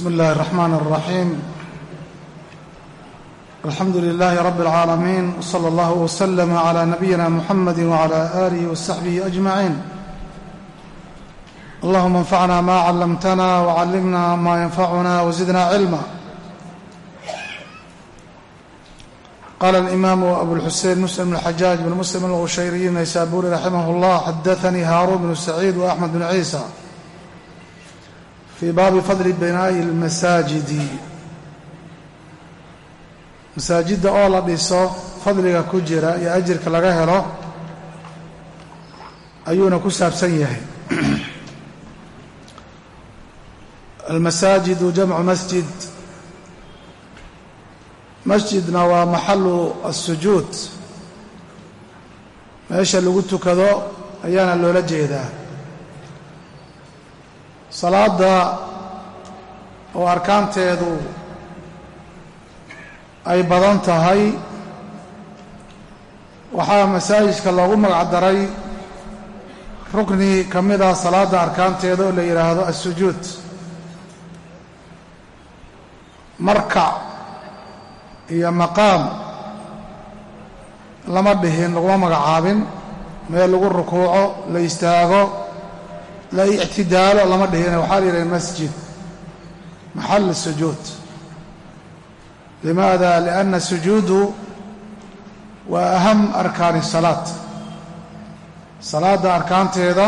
بسم الله الرحمن الرحيم الحمد لله رب العالمين وصلى الله وسلم على نبينا محمد وعلى آله وصحبه أجمعين اللهم انفعنا ما علمتنا وعلمنا ما ينفعنا وزدنا علما قال الإمام أبو الحسين مسلم بن الحجاج بن مسلم الغشيري النيسابوري رحمه الله حدثني هارون بن سعيد وأحمد بن عيسى fii baabi fadli binaa'i almasaajidi masaajidda oo la dhiso fadliga ku jira iyo ajirka laga helo ayuuna ku saabsan yahay almasaajidu jamcu masjid masjidna waa maxalu asujuud meesha lagu tukado ayaana loola jeedaa salaadda oo arkaanteedu ay badan tahay waxaa masaajidka loogu magacdaray rukni ka mid ah salaadda arkaanteeda oo la yidhaahdo assujuud. Markac iyo maqaam lama dhihin laguma magacaabin meel lagu rukuuco la istaago ictidaalo lama dhihina waxaa la yidhaha masjid maxal sujuud limaada lianna sujuudu waa aham arkaani salaad salaadda arkaanteeda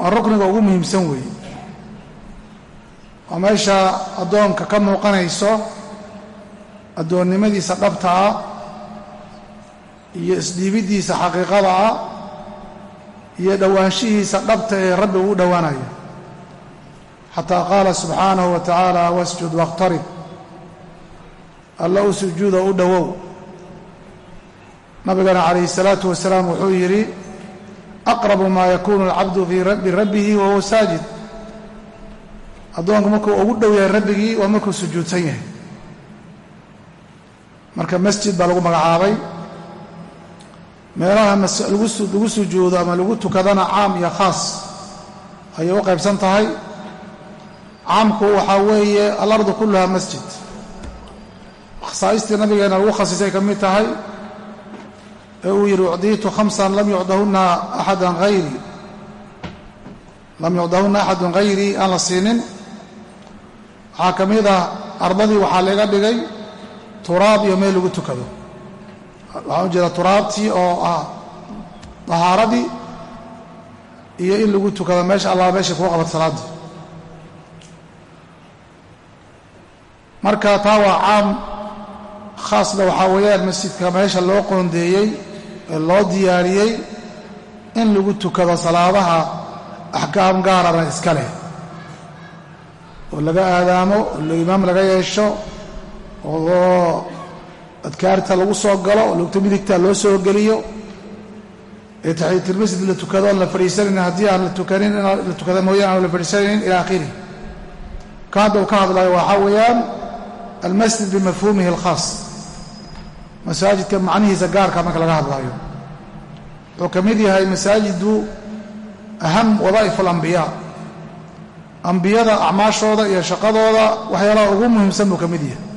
oo rukniga ugu muhiimsan weeye waa meesha addoonka ka muuqanayso addoonnimadiisa dhabta iyo isdhiibiddiisa xaqiiqada ah iyo dhowaanshihiisa dhabta ee rabbi uu dhowaanayo xataa qaala subxaanahu wa tacaala wasjud waqtarib. Alla u sujuuda u dhowow. Nabigana calayhi salaatu wasalaam wuxuu yidhi aqrabu maa yakuunu alcabdu birabbihi wa huwa saajid. Addoonku markuu ugu dhow yahay rabbigii waa markuu sujuudsan yahay. Marka masjid baa lagu magacaabay meelaha lagu sujuudo ama lagu tukadana caam iyo khaas ayay u qaybsan tahay. Caamku waxaa weeye alardu kulluha masjid. Khasaa'istii nabigeena lagu khasisay ka mid tahay ee uu yidhi ucdiitu khamsan lam yucdahunna axadan hayrii lam yucdahunna axadun hayrii aan la siinin. Waxaa ka mid ah ardadii waxaa laga dhigay turaab iyo meel lagu tukado waxaan u jeedaa turaabtii oo ah dahaaradii iyo in lagu tukado meesha allah meesha kuga qabat salaaddii marka taa waa caam khaasna waxaa weeyaan masjidka meesha loo qoondeeyey ee loo diyaariyey in lagu tukado salaadaha axkaam gaarana iska leh. Oo laga aadaamo oo imaam laga yeesho oo adkaarta lagu soo galo oo lugta midigta loo soo geliyo. Ee taxiyatilmasjid la tukado aan la fadhiisanayn haddii aan la tukanin la tukada mooyaan aan la fadhiisanayn ila akhirih ka uu ka hadlayo waxaa weeyaan almasjid bimafhuumihi alkhaas. Masaajidka macnihiisa gaarka marka laga hadlaayo. Wuxuu ka mid yahay masaajidu aham wadaa'if alambiyaa ambiyada acmaashooda iyo shaqadooda waxyaalaha ugu muhiimsan buu ka mid yahay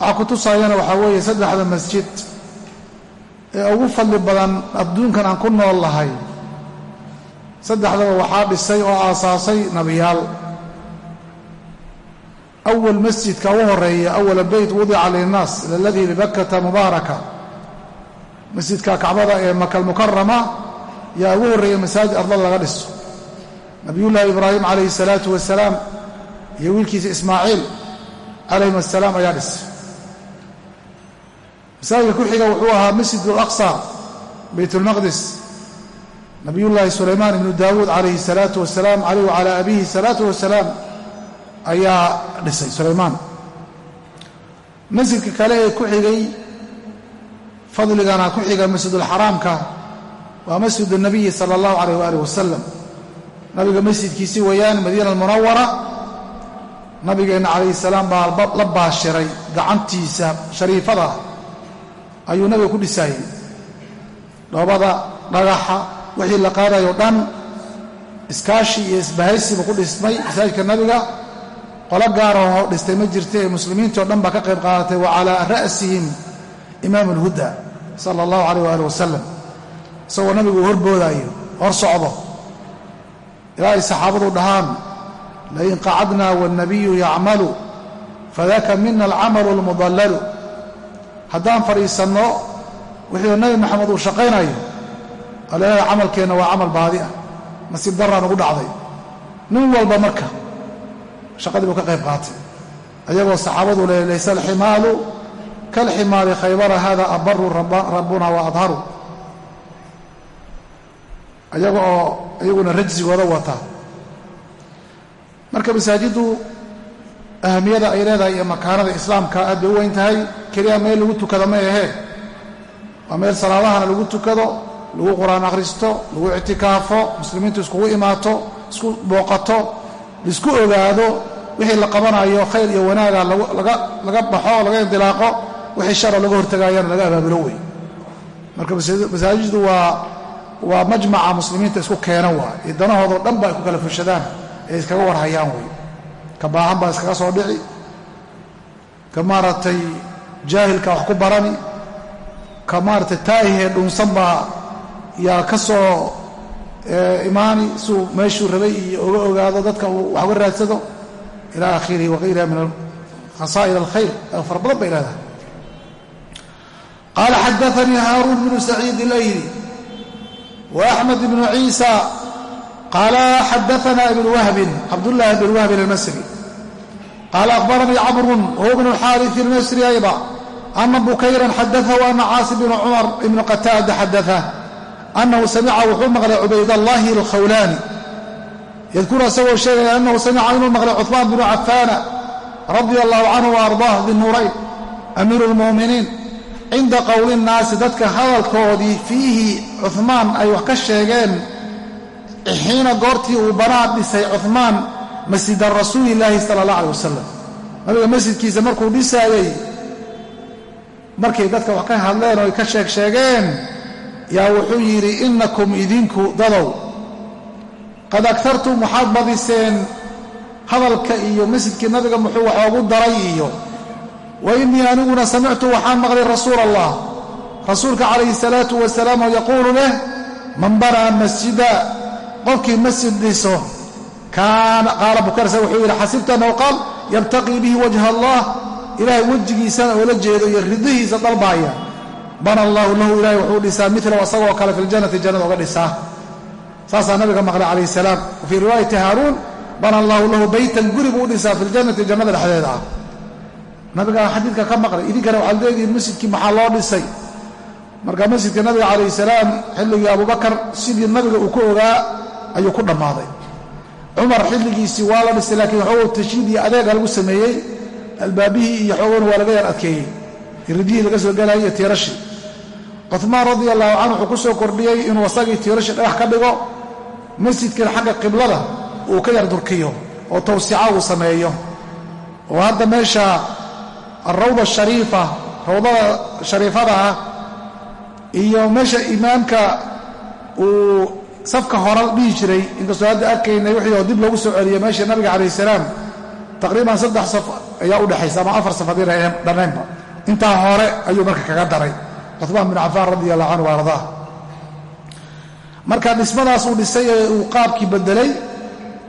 waxaa ku tusaayana waxaa weeye saddexda masjid ee ugu fadli badan adduunkan aan ku nool lahay. Saddexdaba waxaa dhisay oo aasaasay nabiyaal. Awal masjidka ugu horreeya awala beyt wudica linnaas laladii bibakata mubaaraka. Masjidka kacbada ee maka almukarama yaa ugu horreeya masaajid ardada laga dhiso. Nabiyullaahi ibraahim calayhi salaatu wasalaam iyo wiilkiisa ismaaciil calayhim assalaam ayaa dhisay masaajidka ku xiga wuxuu ahaa masjid alaqsa bayt ulmaqdis nabiyullaahi sulaymaan ibnu daawuud calayhi salaatu wasalaam caleyh wacalaa abihi salaatu wasalaam ayaa dhisay sulaymaan. Masjidka kale ee ku xigay fadligana ku xiga masjidulxaraamka waa masjid nabiyi sala allahu calayh waalih wasalam nabiga masjidkiisi weeyaan madiina almunawara nabigeenna calayhi salaam baa la baashiray gacantiisa shariifada ayuu nabiga ku dhisaayey dhoobada dhagaxa wixii la qaadayo dhan iskaashi iyo isbahaysiba ku dhismay masaajidka nabiga. Qolo gaarahoo dhistay ma jirta ee muslimiintii o dhan baa ka qayb qaadatay wa calaa ra'sihim imaam alhuda sala allahu calayh waali wasalam isagoo nabigu uu horboodaayo hor socdo. Ilaa ay saxaabadu dhahaan lain qacadnaa waannabiyu yacmalu fadaka mina alcamalu almudallalu haddaan fadhiisanno wixii nabi maxamed uu shaqaynayo aleeyahay camalkeenna waa camal baadi ah. Nasiib daraan ugu dhacday. Nin walba marka shaqadii buu ka qayb qaatay. Ayagoo saxaabadu le laysa alximaalu kalximaali khaybara hada abaru rabbuna wa adharu. Ayaga oo iyaguna rajsigooda wata marka masaajiddu ahamiyada ay leedahay iyo makaanada islaamka aad bay u weyn tahay keliya meel lagu tukado ma ahee waa meel salaadahana lagu tukado lagu qur'aan akhristo lagu ictikaafo muslimiintu iskugu imaato isku booqato la isku ogaado wixii la qabanayo khayr iyo wanaaga laga baxo laga indilaaqo wixii sharo laga hortagaayana laga abaabulo wey. Marka masaajiddu waa waa majmaca muslimiinta isku keena waa. Iyo danahoodao dhan ba ay ku kala fushadaan ee iskaga warhayaan wey. Ka baahan baa iskaga soo dhici. Ka maaragtay jaahilka wax ku barani ka maaragtay taahihee dhunsan baa yaa ka soo imaani suu meeshuu rabay iyo oga ogaado dadka uu wax uga raadsado. Ila akhirihi wagayriha min khasaa'ir alkhayr. Fara badan bay leedahay. Qaala xadaanii haaruun bnu saciid ilayli wa axmed bnu ciisa qaala xadaana ibn wahbin cabdullaahi bn wahbin almasri qaala akhbaranii camrun wahuwa bnu xaariثi ilmasri ayda ana bukayran xadaahu ana caasim bn cumar ibnu qataada xadaah annahu samica wuxuu maqlay cubaydallaahi alkhawlaani yadkuru isagoo sheegaya annahu samica inuu maqlay cuhmaan bnu cafaana radia allahu canhu waardaah dinuurayn amiiru lmu'miniin cinda qowli nnaasi dadka hadalkoodii fiihi cuhmaan ay wax ka sheegeen xiina goortii uu banaan dhisay cuhmaan masjida rasuuli illaahi sala allah aleh wasalam nabiga masjidkiisa markuu dhisaayey markay dadka wax ka hadleen oo ay ka sheeg sheegeen yaa wuxuu yidhi innakum idinku dadow. Qad agtartum waxaad badiseen hadalka iyo masjidkii nabiga muxuu wax oogu daray iyo wa innii aniguna samictu waxaan maqlay rasuula allah rasuulka calayhi salaatu wasalaam oo yaquulu leh man banaa masjida qofkii masjid dhiso qaala bukarsa wuxuu yidhi xasibta annahu qaal yabtaqii bihi wajha allah. Ilaahay wejigiisana oola jeedo iyo ridihiisa dalbaaya. Bana allaahu lahu ilahay wuxuu dhisaa milahu asagoo kale fi ljannati jannada oga dhisaa. Saasaa nabiga maqlay calayh salaam. Wa fii riwaayati haaruun bana allaahu lahu beytan guri buu u dhisaa fi ljannati jannada dhexdeeda. Ah nabigaa xadiidka ka maqlay idinkana waxaad leedihiin masjidkii maxaa loo dhisay? Marka masjidka nabiga calayh salaam xilligii abubakar sidii nabiga uu ku ogaa ayuu ku dhammaaday cumar xilligiisii waa la dhisay laakiin waxoogo tashiid iyo adeega lagu sameeyey. Albaabihii iyo xoogona waa laga yar adkeeyey. Ridihii laga soo galayay iyo tiirashii cumaan radia allahu canhu wuxuu ku soo kordhiyey inuu asagii tiirashii dhagax ka dhigo masjidkan xagga qiblada uu ka yar durkiyo oo tawsica uu sameeyo. Oo hadda meesha alrawda shariifa rawdada shariifada ah iyo meesha imaamka uu safka hore dhihi jiray inkastoo hadda arkaynay wixii oo dib loogu soo celiyey meeshii nabiga calayh salaam taqriiban saddex saf ayaa u dhexaysa ama afar saf haddii dhannaynba intaa hore ayuu marka kaga daray. Cumaan bin cafaan radi allahu canhu ardaa marka dhismadaas uu dhisay ee uu qaabkii bedelay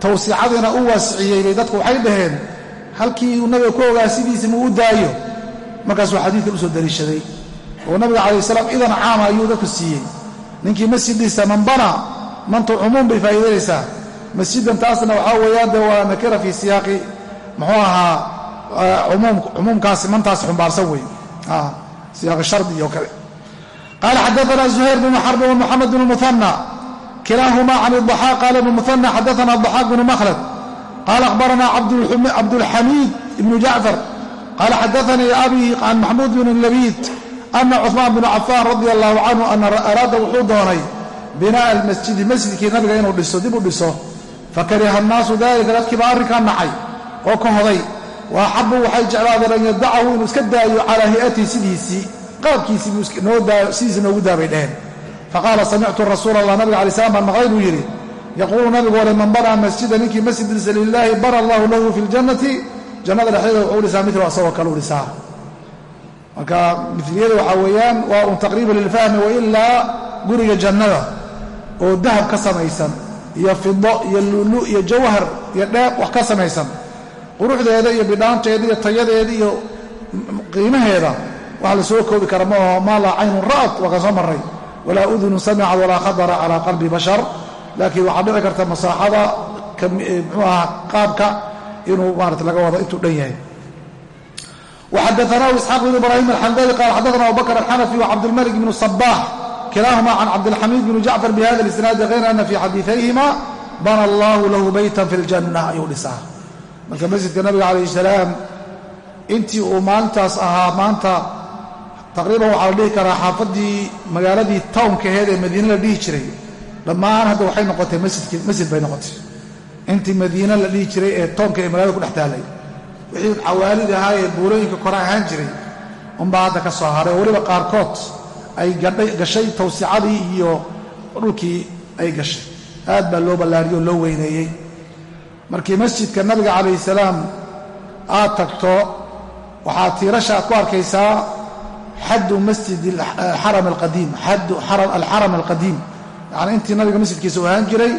tawsiicadiina u waasiciyey bay dadku waxay dhaheen halkii uu nabiga ku ogaa sidiisi muu u daayo? Markaasuu xadiidkan u soo daliishaday. Oo nabiga calayh salaam idan caama ayuu dadku siiyey. Ninkii masjid dhisa man mantu cumuum bay faa'iidaynaysaa masjidan taasna waxaa weeyaan de waa nakira fii siyaaqi muxuu ahaa cumuumkaasi mantaas xumbaarsan wey siyaaqi shardi iyo kale qaala xadaana zuhayr bnu xarb wmuxamed bn muhanى kilaahuma can الضaxاaq qaala ibn muhanى xadaana الضaxاaq bnu makhlad qaala akhbarana cabdulxamiid ibnu jacfar qaala xadaanii abi can maxmuud bn labid ana cuثmaan bnu cafaan radi allahu canhu ana araada wuxuu doonay binaa almasjidi masjidkii nabiga inuu dhiso dib u dhiso fakariha annaasu daalika dadkii baa arrinkaa nacay oo ka hoday. Wa axabu waxay jeclaadeen an yadacahu inuu iska daayo calaa hay'atihi sidiisii qaabkiisiisidiisii noogu daabay dheheen faqaala samictu rasuula allah nabiga alai slam baan maqlay buu yidhi. Yaquulu nabigu ole man banaa masjida ninkii masjid dhisa lilaahi bana allahu lahu fi ljannati jannada dhexdeeda wuxuu dhisaa milu asagoo kale u dhisaa. Marka miliyada waxaa weeyaan waa un taqriibu lilfahmi wailaa guriga jannada oo dahab ka samaysan iyo fido iyo lulu iyo jawhar iyo dheer wax ka samaysan quruxdeeda iyo bidhaanteeda iyo tayadeeda iyo qiimaheeda wax la soo koobi kara maaho maa laa caynun ra'at waa ka soo marray. Walaa udunun samicad walaa khadara calaa qalbi bashar. Laakiin waxaa dhici karta masaaxada mxuu eh, ahaa qaabka inuu maarata laga wado intuu dhan yahay. Waxadaanah isxaaq bn ibraahim alxandali qaal xadaana abubakr alxanafi wacabdilmalik bnu sabaax kilaahumaa can cabdilxamiid bni jacfar bi hada اlisnaadi hayr ana fii xadiiayhima bana allahu lahu beytan fi ljanna ayuu dhisaa marka masjidka nabiga calayhi salaam intii uu maalintaas ahaa maanta taqriiban waxaa la dhihi karaa xaafadii magaaladii townkaheed ee madiine la dhihi jiray dhammaan hadda waxay noqotay masjid bay noqotay intii madiine la dhihi jiray ee townka ee magaalada ku dhex taalay wixii cawaalid ahaa ee buulooyinka kora ahaan jiray unbaa hadda ka soo haray weliba qaarkood ay gashay tawsicadii iyo dhulkii ay gashay. Aad baa loo ballaariyey oo loo weyneeyey. Markii masjidka nabiga calayhi salaam aad tagto waxaa tiirasha aad ku arkaysaa xaddu masjid xaram alqadiim xaddu alxaram alqadiim. Yacni intii nabiga masjidkiisa u ahaan jiray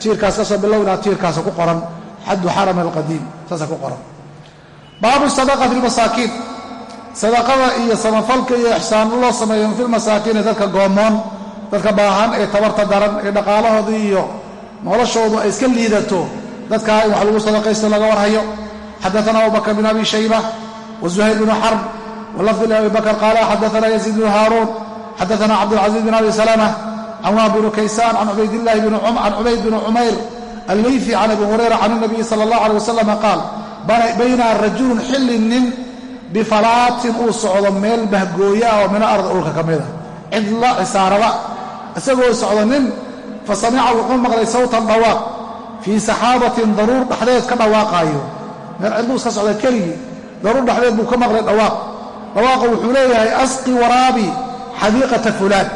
tiirkaas ka soo bilow ilaa tiirkaasa ku qoran. Xaddu xaram alqadiim saasa ku qoran. Baabu sadaqa fi lmasaakiin sadaqada iyo samafalka iyo ixsaano loo sameeyo fi lmasaakiini dadka goomoon dadka baahan ee tabarta daran ee dhaqaalahoodii iyo noloshoodu ay iska liidato. Dadkaa in wax lagu sadaqaysto laga warhayo. Xadaana abubakr bin abi shayba wazuhayr bnu xarb walafdi abi bakr qaala xadaana yaziid bnu haaruun xadaana cabdulcaziiz bin abi salama can wahb bnu kaysaan can cubayd bni cumayr allayfi can abi hurayra can nabiyi sala allah alay wasalam qaal bayna rajulun xilli nin bifalaatin uu socdo meel bahgooya ah oo mina arda dhulka ka mida cidla cisaarada isagoo socdo nin fa samica wuxuu maqlay sawtan dhawaaq. Fii saxaabatin daruur dhexdeed ka dhawaaqaayo. Meel cidluu iska socda keligii daruur dhexdeed buu ka maqlay dhawaaq. Dhawaaqa wuxuu leeyahay asqi waraabi xadiiqata fulaan.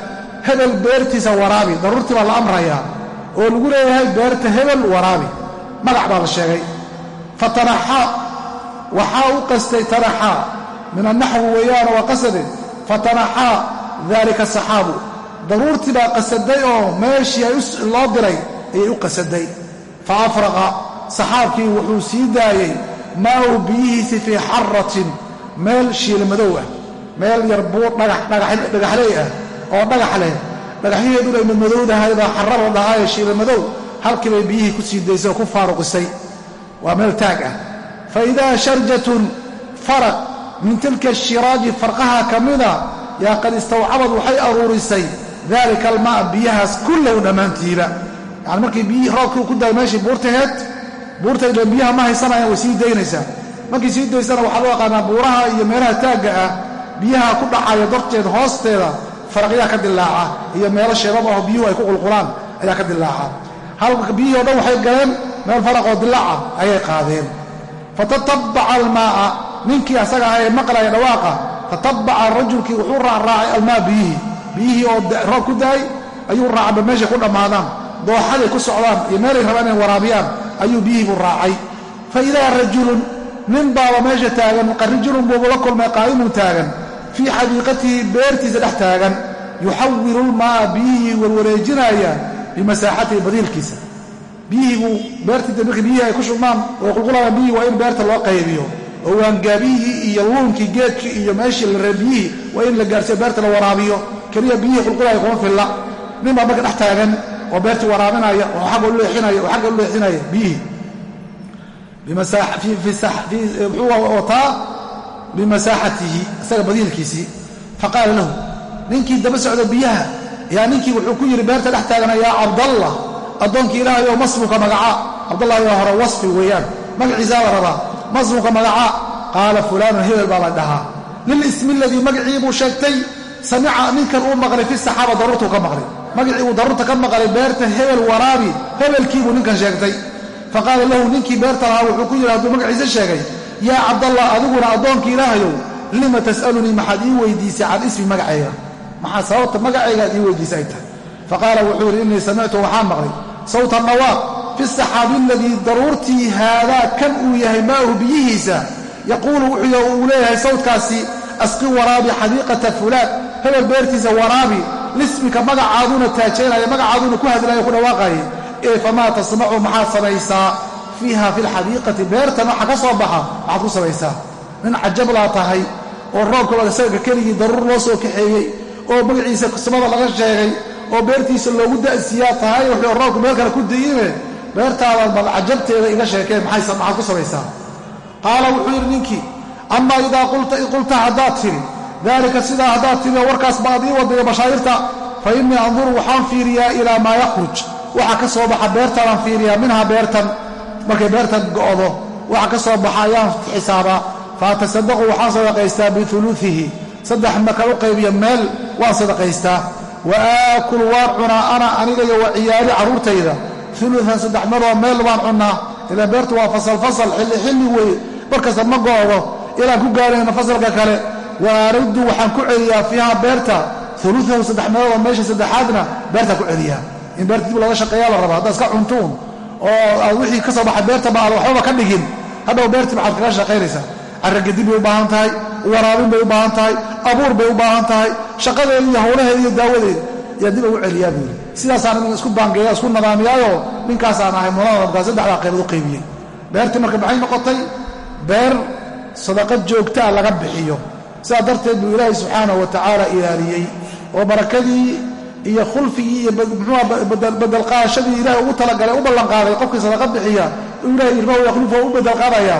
Hebel beertiisa waraabi daruurtii baa la amrayaa oo lagu leeyahay beerta hebel waraabi. Magac baa la sheegay. Fatanaxaa waxaa u qastay tanaxaa min annaxwi weeyaana waa qasade fatanaxaa daalika saxaabu. Daruurtii baa qasaday oo meeshii ay loo diray ayay u qasaday. Fa afraqa saxaabkii wuxuu sii daayey maahu biyihiisii fii xaratin meel shiilmadow ah. Meel yar buur dhagaxley ah oo dhagax leh. Dhagaxyaheeduna ay madmadowdahay baa xara la dhahaaye shiilmadow halkii bay biyihii ku sii daysay oo ku faaruqisay. Waa meel taag ah fa idaa sharjatun faraq min tilka ashiraaji farqaha ka mida yaa qad istawcabad waxay aruurisay daalika almaa biyahaas kullahu dhammaantiiba yacni markii biyihii roobkii ku daay meeshii buurtaheed buurtay dhan biyaha ma haysanayaan way sii daynaysaa markii sii daysana waxaa loo yaqaanaa buuraha iyo meelaha taagga ah biyaha ku dhacaya darteed hoosteeda faraqyaa ka dilaaca iyo meelo sheebab aho biyuhu ay ku qulqulaan ayaa ka dilaaca halka biyihii o dhan waxay galeen meel faraqoo dilaaca ayay qaadeen fatatabaca almaa'a. Ninkii asaga aha ee maqlaya dhawaaqa tatabaca rajulkii wuxuu raacraacay almaa biyihii biyihii oo roob ku daay ayuu raacba meeshay ku dhammaadaan. Dooxaday ku socdaan iyo meelay rabaan inay waraabiyaan ayuu biyihii buu raacay. Fa idaa rajulun nin baaba meesha taagan rajulun buubu la kulmay qaa'imun taagan fii xadiiqatihi beertiisa dhex taagan yuxawilu lmaa biyihii warwareejinaya bimasaaxatihi badiilkiisa biyihii buu beertii markii biyihii ay ku shubmaan oo qulqulayaan biyihii waa in beerta loo qaybiyo. Oo waangaabiyihii iyo luunkii geedkii iyo meeshii la ree biyihii waa in la gaarsiyo beerta la waraabiyo. Keliya biyihii qulqulaya kuma filla. Nin baa marka dhex taagan oo beertii waraabinaya oo agga u leexinaya oo xagga u leexinaya biyihii muxuu wataa? Bimasaaxatihi isaga badiilkiisii faqaala lahu ninkii daba socda biyaha yaa ninkii wuxuu ku yidhi beerta dhex taagana yaa cabdallah addoonkii ilaahay oo masmuka magacaa cabdallah yaa hore wasfi weeyaan. Magaciisaa rabaa. Masmuka magacaa qaala fulaanun hebel baa la dhahaa. Lilismi aladii magacii buu sheegtay samica ninkan uu maqlay fi saxaaba daruurtuu ka maqlay. Magacii uu daruurta ka maqlay beerta hebel waraabi hebelkiibuu ninkan sheegtay. Faqaala lahu ninkii beerta lahaa wuxuu ku yidhi hadduu magaciisa sheegay yaa cabdallah adiguna addoonkii ilaahayow lima tas'alunii? Maxaad ii weydiisay can ismi magacayga. Maxaa sababta magacaygaad ii weydiisay ay tahay? Faqaala wuxuu yidhi innii samictu waxaan maqlay sawta nawaaq fi saxaabi aladii daruurtii haadaa kan uu yahay maa'uhu biyihiisa yaquulu wuxuu uu leeyahay sawtkaasi asqi waraabi xadiiqata fulaan hebel beertiisa waraabi lismika magacaaduna taajeynaya magacaaduna ku hadlaya ku dhawaaqaya ee famaa tasnacu maxaad samaysaa? Fiiha fi lxadiiqati beertan waxa ka soo baxa maxaad ku samaysaa? Nin cajablaa tahay oo roobkaba isaga keligii daruur loo soo kaxeeyey oo magaciisa samada laga sheegay oo beertiisa loogu da'siyaa tahay wuxuu roobku meel kale ku dayine beertaada bal cajabteeda iga sheekeen maxaad ku samaysaa? Qaala wuxuu yidhi ninkii amaa idaa qulta haddaad tidhi daalika sidaa haddaad tidhi oo warkaas baad ii wadaya bashaa'irta fa innii anduru waxaan fiiriyaa ilaa maa yakhruj waxa ka soo baxa beertaanaan fiiriyaa minhaa beertan markay beertan go'do waxa ka soo baxa ayaan xisaabaa fa atasadaqu waxaan sadaqaystaa biuluihi saddex markaan u qaybiya meel waan sadaqaystaa wa aakulu waan cunaa ana aniga iyo wa ciyaali carruurtayda uluan saddex maroo meel waan cunnaa. Ilaan beertu waa fasal fasal xilli xilli weeye. Markasta ma go'do ilaan ku gaarayno fasalka kale. Wa waxaan ku celiyaa fiiha beerta. Uluahu saddex meeloodoo meesha saddexaadna beertaan ku celiyaa. In beerta dib looga shaqeeyaa la rabaa. Haddaad iska cuntuun oo aad wixii ka soo baxay beertaba aad waxbaba ka dhigin. Hadhow beertii maxaad kaga shaqaynaysaa. Carragedin bay u baahan tahay waraabin bay u baahan tahay abuur bay u baahan tahay shaqadeeda iyo howlaheeda iyo daawadeeda. Yaa dib ugu celiyaa buu yidhi. Sidaasaan nin isku baangeeya isku nadaamiyaayo ninkaasaan ahay mulada markaa saddexdaa qaybood u qaybiyey beertii marka maxay noqotay? Beer sadaqad joogtaa laga bixiyo. Sidaa darteed buu ilaahay subxaanahu wa tacaala ilaaliyey. Oo barakadii iyo khulfigii iyo muxuuha bedelqaadashadii ilahay ugu talagalay u ballanqaaday qofkii sadaqad bixiya ilahay irmahu yakhlufa u bedelqaadaya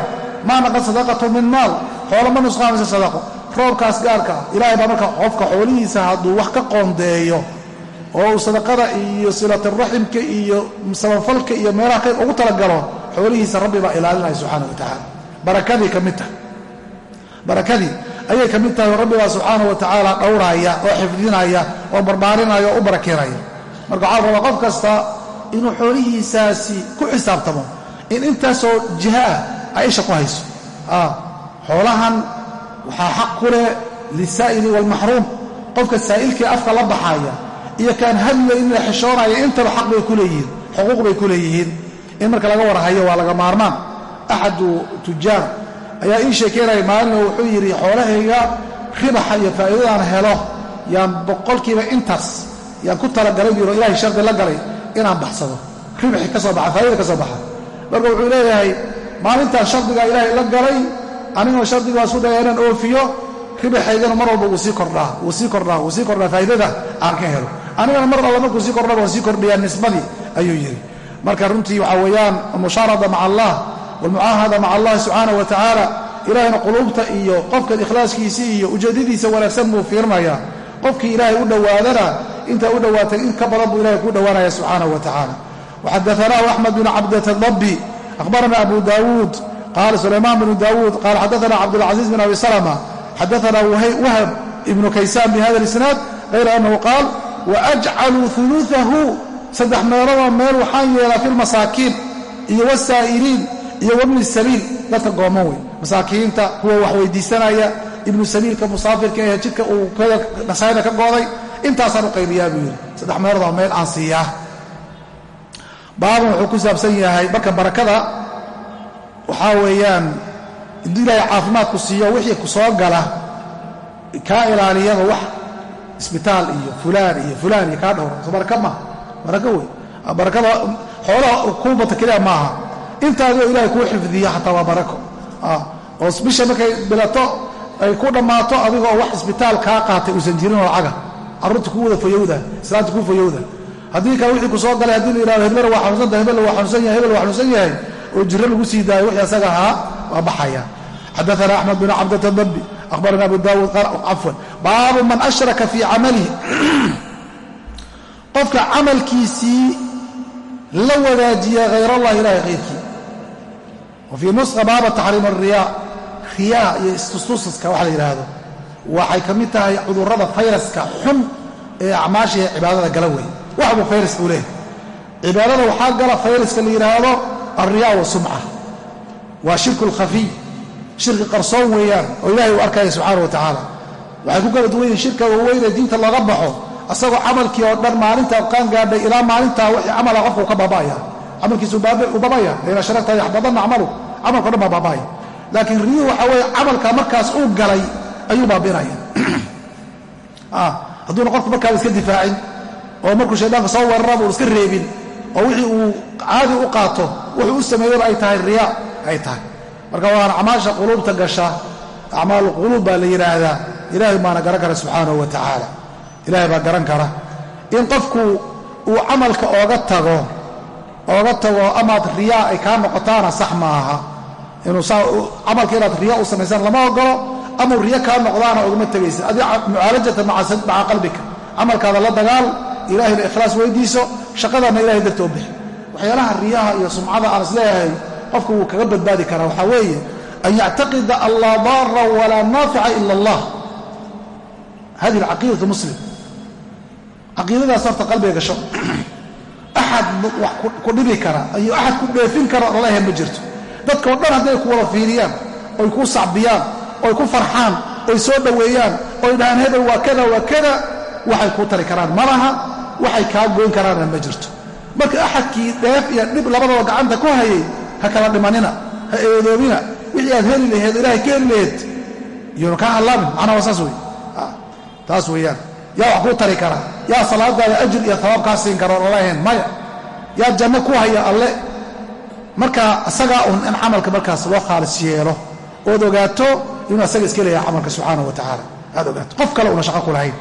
maa naqad sadaqatu min maal xoolo ma nusqaamaysa sadaqo. Roobkaas gaarka ah ilahay baa marka qofka xoolihiisa hadduu wax ka qoondeeyo oo uu sadaqada iyo silaturaximka iyo samafalka iyo meelaha khayr ugu talagalo xoolihiisa rabbi baa ilaalinaya subxaana wa tacaala. Barakadii ka mid tahay. Barakadii ayay ka mid tahay oo rabbi baa subxaana wa tacaala dhowraaya oo xifdinaya oo barbaarinaya oo u barakeynaya marka waxaa rabaa qof kasta inuu xoolihiisaasi ku xisaabtamo in intaasoo jiha ah ay isha ku hayso xoolahan waxaa xaq ku leh lisaa'ili waalmaxruum qofka saa'ilkii afka la baxaaya iyo kaan hadla in la xishoonaya intaba xaq bay ku leeyihiin xuquuq bay ku leeyihiin. In marka laga warhayo waa laga maarmaan. Axadu tujaar ayaa ii sheekeynaya maalina wuxuu yidhi xoolahayga ribaxa iyo faa'iidadaan helo yaan boqolkiiba intaas yaan ku talagalay biro ilahay shardi la galay inaan baxsado. Ribaxi ka soo baxa faa'idada ka soo baxa. Marka wuxuu leeyahay maalintaan shardigaa ilaahay la galay anigoo shardigaa isku daya inaan oofiyo ribaxaygana mar walba wuu sii kordhaa wuu sii kordhaa wuu sii kordhaa faa'idada aan ka helo. Anigana mar alla markuu sii kordhaba waan sii kordhiyaa nisbadii ayuu yidhi. Marka runtii waxaa weeyaan almushaarada maca allah walmucaahada maca allahi subxaanah wa tacaala ilaahayna quluubta iyo qofka ikhlaaskiisii iyo ujeeddadiisa wanaagsan buu fiirinayaa. Qofkii ilaahay u dhowaadana intaa u dhowaatay in ka badan buu ilahay ku dhowaanaya subxaanah wa tacaala. Waxadaanaahu axmed bin cabdat dabi akhbarana abu daawuud qaala sulaymaan bnu daawuud qaala xadaana cabdulcaziiz bin abi salma xadaana wahab ibnu kaysaan bihada isnaad hayra annahu qaal waajcaluu uluahu saddex meeladoo meel waxaan yeelaa fi lmasaakiin iyo wasaa'iliin iyo wabni sabiil dadka gooman wey masaakiinta kuwa wax weydiisanaya ibnu sabiilka musaafirka ee jidka uu nasayna ka gooday intaasaan u qaybiyaa buu yidhi saddex meeladoo meel aan siiyaa baaban wuxuu ku saabsan yahay marka barakada waxaa weeyaan hadduu ilaahay caafimaadku siiyo wixii ku soo gala kaa ilaaliyaba wax isbitaal iyo fulaan iyo fulaan iyo kaa dhowra so baraka maaha baraka wey barakada xoolaha kuu keliya maaha. Intaadioo ilahay kuu xifdiya xataa waa barako. Oo bisha markay bilato ay ku dhammaato adigoo wax isbitaal kaa qaatay uusan jirin oo lacaga. Carruurta ku wada fayowda islaanta kuu fayowda haddii kale wixii ku galay haddii la yidhahdo hebel waa xanuunsanta hebel waa xanuunsan yahay hebel waa xanuunsan yahay oo jiro lagu sii daayo wixii asaga ahaa waa baxaya. Xadaana axmed bin cabdat dabi akhbarana abu daawuud cafwan baabu man ashraka fii camalihi. Qofka camalkiisii la wadaajiya hayr allah ilahay hayrkii wa fii nusqa baaba taxriim ariyaa riyaa iyo istustusaska waxa la yidhaahdo waxay ka mid tahay cudurrada fayraska xun ee acmaashiiee cibaadada gala wey waxbuu fayraska u cibaadada waxaa gala fayraska la yidhaahdo alriyaa wasumca waa shirku lkhafiy shirki qarsoon weeyaan oo ilahay uu arkaya subxaana wa tacaala. Waxay ku kala duwan yihiin shirka waaweyne diinta looga baxo asagoo camalkii oo dhan maalintaa qaangaadhay ilaa maalintaa wixii camala qofka uu ka baaba'aya. Camalkiisu uu baabaya lain ashragta yaxbadanna camalu camalko dhan baa baaba'aya. Laakiin riyuhu waxa weeye camalka markaas uu galay ayuu baabinaya. Hadduuna qofku markaaba iska difaacin oo markuu shaydaanka soo weeraraba iska reebin oo wixii uu caadi u qaato wuxuu u sameeyaba ay tahay riya ay tahay. Marka waana acmaasha quluubta gasha acmaalu quluub baa la yidhaahdaa ilaahay baana garan kara subxaanahu wa tacaala. Ilaahay baa garan kara. In qofku uu camalka ooga tago ooga tago amaad riyaa ay kaa noqotaana sax ma aha. Inuu camalka inaad riya u samaysaan lama ogolo amau riyo kaa noqdaana ogama tegaysa. Adi mucaalajatan maca qalbika. Camalkaada la dagaal ilaahayna ikhlaas weydiiso shaqadanna ilahay darta u bixi waxyaalaha riyaha iyo sumcada aan is leeyahay qofku wuu kaga badbaadi karaa. Waxaa weeye an yactaqida an laa daara walaa naafica ila allah. Hadihi caqiidatu muslim. Caqiidadaas horta qalbiga gasho. Axad ku dhibi kara iyo axad ku dheefin kara la leeyahay ma jirto. Dadkao dhan hadday ku fiiriyaan oy ku sacbiyaan oy ku farxaan oy soo dhoweeyaan oy dhahaan hebel waa kada waa kada. Waxay kuu tari karaan ma laha. Waxay kaa goyn karaanna ma jirto marka axadkii dheef iyo dhib labadaba gacanta ku hayay ha kala dhimanina ha eedoobina. Wixii aad heli laheed ilaahay ka heli laheed. Iyonu kaa hallaamin macnaa saas wey taas weeyaan. Yaa wax kuu tari kara. Yaa salaadaada ajir iyo habaab kaa siin kara lalahayn maya. Yaa janno ku haya alle. Marka isagaa un in camalka markaas loo khaalis yeelo. Ood ogaato inuu asaga iska leeyahay camalka subxaana wa tacaala. Aad ogaato. Qof kale una shaqo ku lahayn.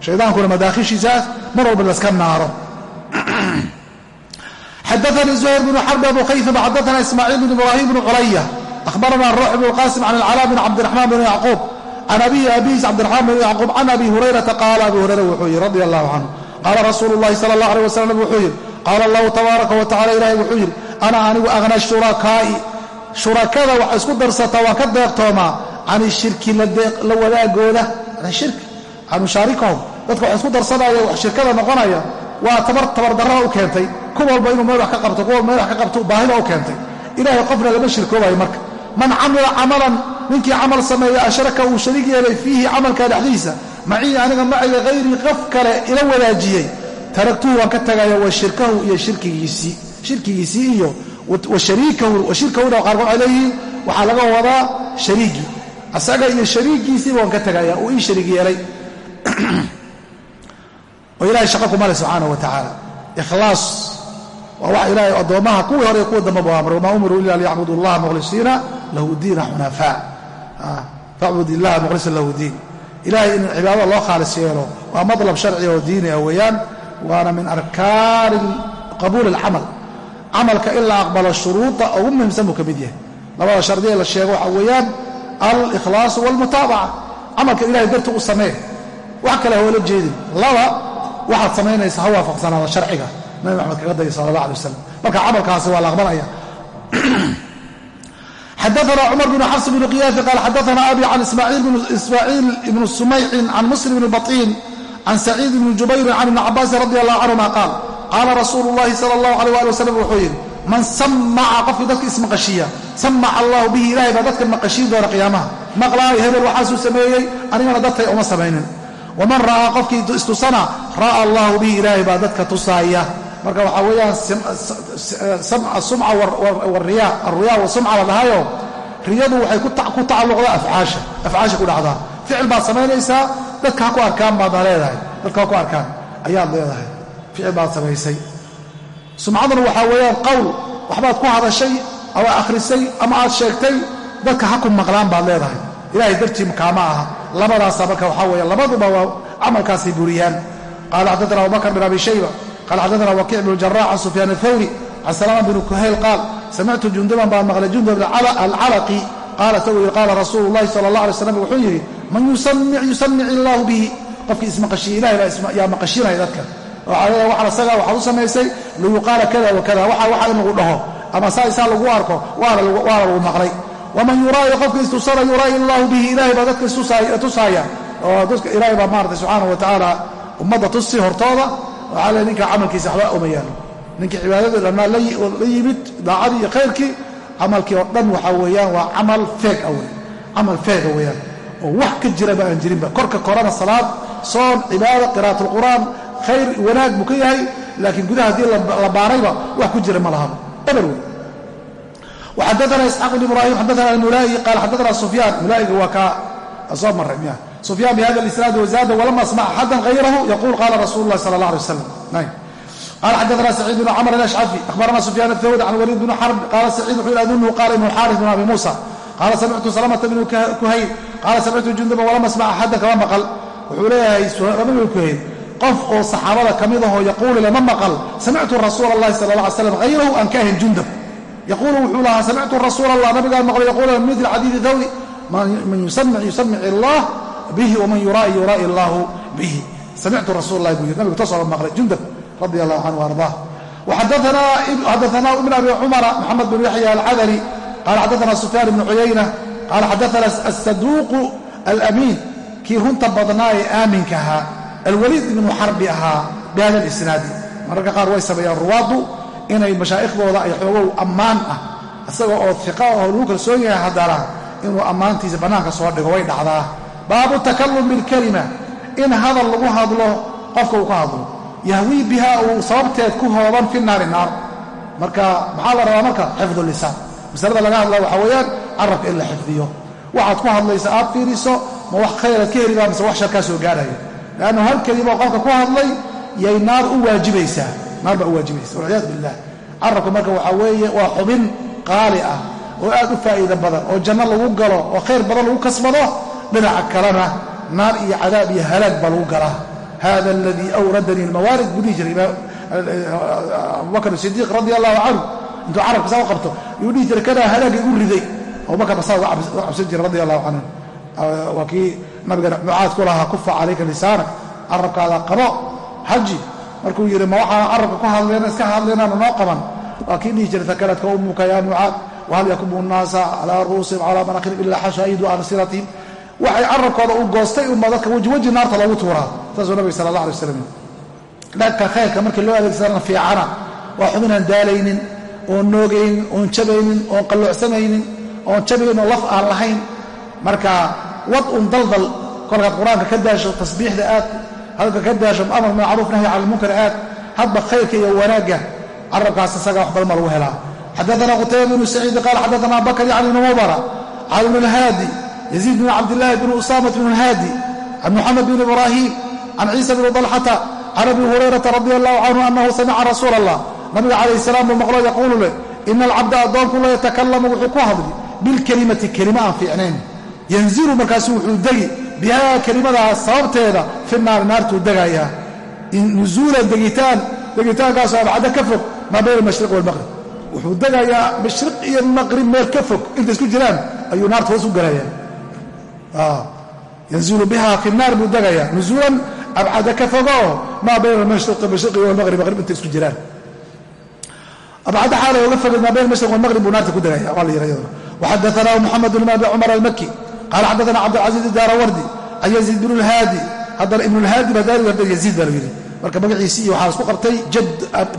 Shaydaankuna madaakhishiisaas mar walba laska naaro xadaanii zuhayr bnu xarbi abu khayfim xadaana ismaaciil bn ibraahim bnu culaya ahbarana ruux bn qaasim can alcalaa bn cabdiraxmaan bn yacquub can abihi abiis cabdiraxmaan bn yacquub can abi hurayrata qaala abi hurayra wuxuu yidhi radi allahu canhu qaala rasuulu llahi sala allah aleh wasalam wuxuu yidhi qaala allahu tabaaraka wa tacala ilahi wuxuu yidhi ana anigu akhna shurakaa'i shurakada wax isku darsataa waan ka deeqtoomaa can ishirki la wadaagooda can shirki can mushaarikahum dadka wax isku darsanaya wax shirkada noqonaya waa tabar tabardarrada u keentay ku walba inuu meel wax ka qabto ku walba meel wax ka qabto baahida u keentay. Ilaahay qofna lama shirkoobayo marka. Man camila camalan ninkii camal sameeya ashraka uu shariig yeelay fiihi camalka dhexdiisa macii aniga macaya hayrii qof kale ila wadaajiyey taragtuhu waan ka tagaya wa shirkahu iyo shirkigiisii shirkigiisii iyo washariikahu washirkahuna qaarkood waxay waxaa laga wadaa shariigii asaga iyo shariigiisiiba waan ka tagaya uu ii shariig yeelay. Oo ilahay shaqa kuma leh subxaana wa tacaala ikhlaas waa wax ilaahay addoommaha kuwii hore kuwa dambaba amray. Wamaa umiruu ila liyacbudu allaha mukhlisiina lahu diina xunafaa facbud illaha mukhlisan lahu diin. Ilahay in cibaadada loo khaalis yeelo waa madlab sharci oo diini ah weeyaan waana min arkaani qabuuli alcamal. Camalka in la aqbalo shuruuda ugu muhiimsan buu ka mid yahay. Labada shardiee la sheego waxaa weeyaan alikhlaasu walmutaabaca. Camalka ilahay dartu u samee. Wax kale hoola jeedin. Laba waxaad samaynaysa ha waafaqsanaada sharciga nabi maxamed kaga daya sala allah alay wasalam marka camalkaasi waa la aqbalaya. Xadaana cumar bn xafs bn qiyaafi qaal xadaana abi can ismaaciil ibni sumaycin can muslim bni baطiin can saciid bni jubayrin can ibni cabaasin radi allahu canhuma qaal qaala rasuulu llahi sala allahu alيh ali wasalam wuxuu yidhi man samaca qofkii dadka ismaqashiya samaca allahu bihi ilahay baa dadka maqashiin doona qiyaamaha. Maqlaayo hebel waxaasuu sameeyey anigana dadkay uma samaynin. Waman ra'aa qofkii istusana ra'a allahu bihi ilaahay baa dadka tusaaya marka waxaa weeyaan sumca aruyaa wasumca la dhahayo riyadu waxay ku tacalluqdaa afcaasha afcaasha ku dhacdaa. Ficil baad samaynaysaa dadka ha ku arkaan baadna leedahay dadka ha ku arkaan ayaad leedahay. Ficil baad samaysay. Sumcaduna waxaa weeyaan qowl waxbaad ku hadashay ama akhrisay ama aad sheegtay dadka ha ku maqlaan baad leedahay. Ilahay dartii kaama aha. Labadaasa marka waxaa weeye labaduba waa camalkaasay buriyaan qaala xaddaana abubakr bin abi shayba qala xaddaana wakiic bnu jarax can sufyaan athawri can salaama bni kuhayl qaal samictu junduban baan maqlay jundub alcalaqi qaala isagu yidhi qaala rasuulu llahi sala allah alay slam wuxuu yidhi man yusamic illaahu bihi qofkii ismaqashiya ilahay baa yaa maqashinaya dadka waxaa asagaa waxaad u samaysay liyuqaala kada wa kada waxa waxa in lagu dhaho ama saa isaa lagu arko waana lagu maqlay waman yuraa'i qofka istusana yuraa'i illaahu bihi ilahay baa dadka tusaaya oo dadka ilaahay baa maarata subxaana wa tacaala ummadda tusi hortooda waxaa le ninka camalkiisa waxba uma ninkii cibaadadii dhammaa la yimid daacadii iyo khayrkii camalkii oo dhan waxaa weeyaan waa camal feeg ah wey camal feega weeyaan oo wax ka jiraba aan jirinba korka korana salaad soon cibaada qira'at alqur'aan khayr wanaag buu ka yahay laakiin gudaha haddii la baarayba wax ku jira ma lahaba eber wey waxadana isxaaq bn ibrahim xadana almulaayi qaal xadana sufyaan mulaayiga waa kaa soo maray miya sufyaan bihada isnaad wazaada walama asmac axadan hayrahu yaquul qaala rasuulu lahi sala allah alay wasalam qala xadana saciid bn camr alashcafi akhbarana sufyaan athawri can waliid bn xarb qaala saciid wuxuu yidhi adunhu qaala ibnu xaaris bn abi muusa qaala samictu salamata bnu kuhayr qaala samictu junduba walama asmac axadan kama maqal. Wuxuu leeyahay bnu kuhayr qof oo saxaabada ka mid ahoo yaquulu lama maqal samictu rasuula allahi sala alla alay slam hayrahu aan ka ahayn jundab yaquulu wuxuu lahaa samictu rasuula allah nabigaan maqlo yaquulu mil xadiidi thawri man yusamic yusamic allah bihi waman yuraa'i yuraa'i allahu bihi. Samictu rasuul lahi buu yiri nabigu taasoo maqlay jundab radi allahu canhu ardah xadaana ibn abi cumara maxamed bn yaxya alcadali qala xadaana sufyaan ibnu cuyayna qaala xadaana asaduuqu alamiin kii runta badnaa ee aaminka ahaa alwaliid ibnu xarbi ahaa bihada lisnaadi mararka qaar way sameeyaan ruwaaddu inay mashaa'ikhdooda ay xoogow ammaan ah. Isaga oo iqa oo lagu kalsoon yahay haddana inuu ammaantiisa bannaanka soo dhigo way dhacdaa baabu takallum bilkalima in hadal lagu hadlo qofka uu ka hadlo. Yahwii bihaa uu sababteed ku hooban fi naari naar. Marka maxaa la rabaa marka? Xifdu lisaan. Masalada laga hadlaa waxaa weeyaan carabka in la xifdiyo. Waxaad ku hadlaysa aad fiiriso ma wax khayraad ka helidaa mise wax sharkaa soo gaarhaya leannu hal qofka ku hadlay yay naar u waajibaysaa. Naar baa u waajibaysa walciyaadu billah carabka marka waxaa weeye waa xubin qaali ah oo aad u faa'iida badan oo janno lagu galo oo khayr badan lagu kasbado dhinaca kalena naar iyo cadaab iyo halaag baa lagu galaa. Hada aladii awradanii almawaarid buu dhihi jiray abubakr sidiiq radi allahu canhu. Intuu carabka saa u qabto yuu dhihi jiray kanaa halaagga igu riday. Abubakarna saa uga cabsan jiray radi allahu canhu waa kii nabiga mucaad ku lahaa kufa calayka lisaanak. Carabkaada qabo xaji markuu yidhi ma waxaa carabka ku hadleen iska hadleenaanu noo qaban. Waa kii dhihi jiray takaladka ummuka yaa mucaad wahal yakubu nnaasa calaa ru'uusihim calaa manaakhirihim ilaa xashaa'idu alsinatihim waxay carabkooda u goostay uma dadka weji naarta loogu tuuraa saasuu nabiga sala allah alay waslam dhanka khayrka markii loo adeegsadana fiicana waa xubinaan daalaynin oon noogaynin oon jabaynin oon qalloocsamaynin oon jabaynin oo laf aan lahayn. Marka wad un daldal kolkaad qur'aanka ka daasho tasbiixda aad hadalka ka daasho amar macruuf nahyi cala lmunkar aad hadba khayrka iyo wanaagga carabkaas isaga wax badan baa lagu helaa. Xadaana qutayba bnu saciid qaal xadaana abubakr yacni bnu mubara cali bn lhaadi yaziid bn cabdillaahi bn usamat bn lhaadi can muxamed bn ibraahim can ciisa bn dalxata can abi hurayrata radi allahu canhu anahu samica rasuula allah nabiga calayh salaam buu maqlo yaquulu leh ina alcabda addoonku la yatakalamu wuxuu ku hadli bilkelimati kelima aan fiicnayn. Yanzilu markaasu wuxuu degi bihaa kelimadaas sababteeda fi naari naartuu degayaa nuzuulan degitaan degitaankaasoo abcadda ka fog maa bayna almashriq walmaqrib wuxuu degayaa mashriq iyo maqrib meel ka fog intay isku jiraan ayuu naarta hoos u gelayaa yanzilu biha fi naar buu degayaa nuzuulan abcada ka fogoo maa bayna almashriqi walmaqrib maqrib intay isku jiraan. Abcada xaala oga fogay maa bayna almashriq walmaqrib buu naarta ku degaya waa la yidha iyaduna waxadaanaa muxamed bn abi cumar almaki qaala xadaana cabdilcaziiz daarawardi can yaziid bn lhaadi haddana ibn lhaadi baa daari warda yaziid baa la yidhi. Marka magaciisii iyo waxaa isku qabtay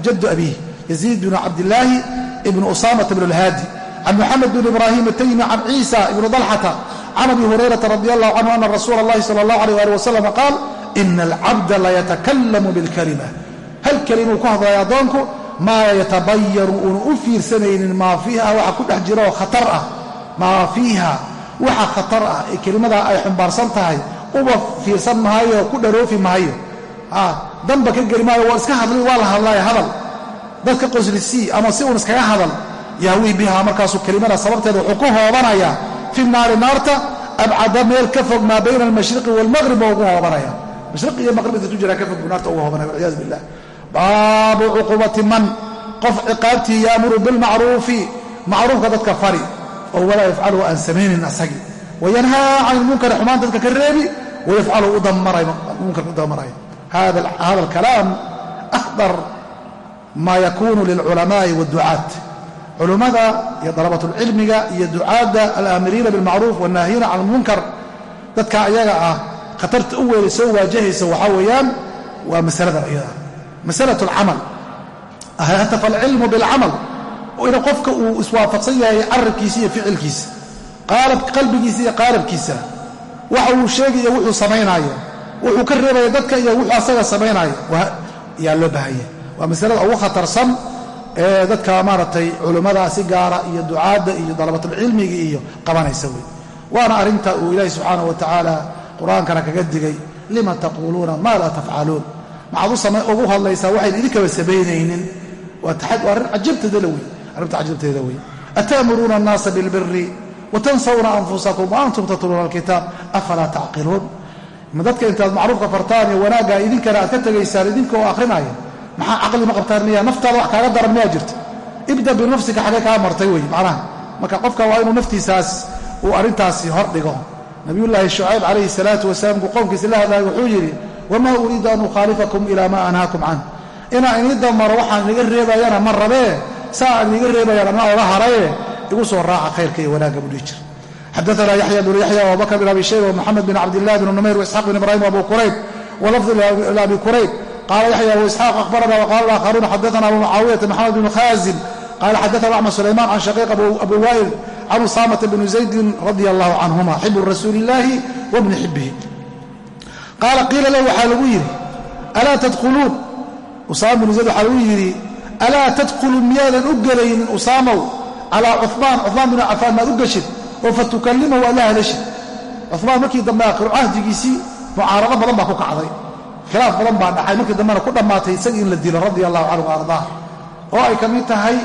jaddu abiih yaziid bn cabdillaahi ibn usaamata bn lhaadi can muxamed bn ibraahim ataymi can ciisa ibni dalxata can abi hurayrata radi allahu canhu ana rasuula allahi sala allah alيh ali wasalam qaal ina alcabda layatakallamu bilkalima hal kelimuu ku hadlaya addoonku maa yatabayaru uunu u fiirsanaynin maa fiiha waxa ku dhex jira oo khatar ah maa fiiha waxa khatar ah ee kelimadaa ay xumbaarsan tahay uba fiirsan maayo ku dharoofi maayo danba ka geli maayo waa iska hadlay waa la hadlaya hadal dadka qoslisii ama si uun iskaga hadal yahwii bihaa markaasuu kelimada sababteeda wuxuu ku hoobanayaa fi naari naarta abcada meel ka fog maa bayna almashriqi waalmaqrib baa ugu hoobanaya mashriq iyo maqrib inta ku jiraa ka fog buu naarta ugu hoobanaya walciyaadu billah baabu cuqubati man qof ciqaabtii yaamuru bilmacruufi macruufka dadka fari oo walaa yafcalu aan samaynin asagii wayanhaa can ilmunkari xumaan dadka ka reebi wayafcalu munkarka u dabamaraya hada alkalaam akhdar maa yakunu lilculamaai wاdducaat culummada iyo dalabatulcilmiga iyo ducaadda alaamiriina bilmacruuf wannaahiyiina can almunkar. Dadka ayaga ah khatarta u weelay soo waajahaysa waxaa weeyaan waa masaladan iyada masalat alcamal hatafa alcilmu bilcamal. In qofka uu iswaafaqsan yahay carabkiisa iyo ficilkiisa. Qalbigiisa iyo qaalabkiisa. Waxa uu sheegaya wuxuu samaynaayo wuxuu ka reebaya dadka iyo wuxuu asaga samaynayo yaa loo baahanya. Waa masalada ugu khatarsan ee dadka maaragtay culimmada si gaara iyo ducaadda iyo dalabatulcilmiga iyo qabanaysa wey. Waana arrinta uu ilaahi subxaanahu wa tacaala qur'aankana kaga digay lima taquuluuna maa laa tafcaluun maxaad ugu hadlaysaa waxayn idinkaba samaynaynin waa arrin cajabteeda wey arrinta cajabteeda wey. Ata'muruuna annaasa bilbiri watansawna anfusakum wa tatluuna alkitaab afalaa tacqiluun? Ma dadka intaad macruufka fartaan iyo wanaagga idinkana aad ka tegaysaan idinka oo akhrinaya maxaa caqli ma qabtaan miya naftaada wax kaaga daran miyaa jirta? Ibda binafsika xagee kaa martay wey macnaha. Marka qofka waa inuu naftiisaas uu arrintaasi hor dhigo. Nabiyullaahi shucayb calayhi salaatu wasalaam kuu qoomkiisa la hadlaaya wuxuu yidhi wamaa uriidu an ukhaalifakum ilaa maa anhaakum can inaan inii damaro waxaan iniga reebayana ma rabee? Saa aan iniga reebayaan ama oga haraye igu soo raaca khayrka iyo wanaagga buu dhihi jira xadaana yaxya bnu yaxya abubakr bin abi shayba wmoxamed bin cabdilah bn numayr waisxaaq bin ibrahim wabu kurayb walafdu labi kurayb qala yaxya abu isxaaq akhbarana wqala aakharuuna xadaana abu mucaawiyata maxamed bn khazin qala xadaana axmed sulayman can shaqiiq abu waa'il can usaamata bni zaydin radi allahu canhuma xibu rasuuli illaahi wabni xibihi qaala qiila lahu waxaa lagu yidhi alaa tadkhuluun usaama bnu zayd waxaa lagu yidhi alaa tadkhuluun miyaadan u gelaynin usaamow calaa cumaan cumaan binu cafaan maad u geshid oo fa tukallimahu aad la hadashid cumaan markii dambe akhiru cahdigiisii mucaarado badan baa ku kacday khilaaf badan baa dhacay. Markii dambena ku dhammaatay isagii in la dilo radia allahu canhu wa ardaah oo ay ka mid tahay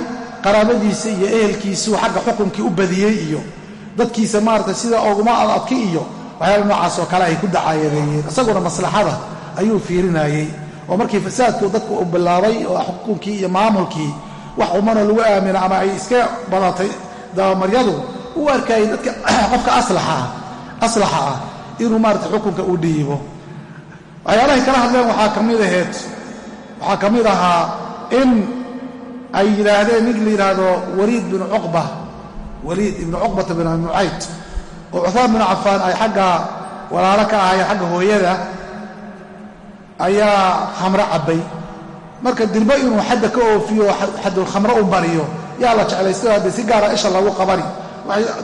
qaraabadiisa iyo ehelkiisuu xagga xukunkii u badiyey iyo dadkiisa maaragtay sida oguma adadki iyo waxyaala noocaas oo kale ay ku dacaayadeeyeen isaguna maslaxada ayuu fiirinayey. Oo markii fasaadku dadku u bilaabay oo xukunkii iyo maamulkii wax umana lagu aamina ama ay iska badatay dabamaryadu u arkayay dadka qofka aslaxa ah inuu maarata xukunka u dhiibo waxyaalahay kala hadleen waxaa ka mid aheed waxaa ka mid ahaa in ay yidhaahdeen nin la yidhaahdo waliid binu cuqba waliid ibnu cuqbata bin abi mucayd oo cuhmaan binu cafaan ay xagga walaalo ka ahaayeen xagga hooyada ayaa khamro cabbay. Marka dirbo inuu xadda ka oofiyo xadulkhamro u mariyo yaa la jeclaysto haddee si gaara isha lagu qabani.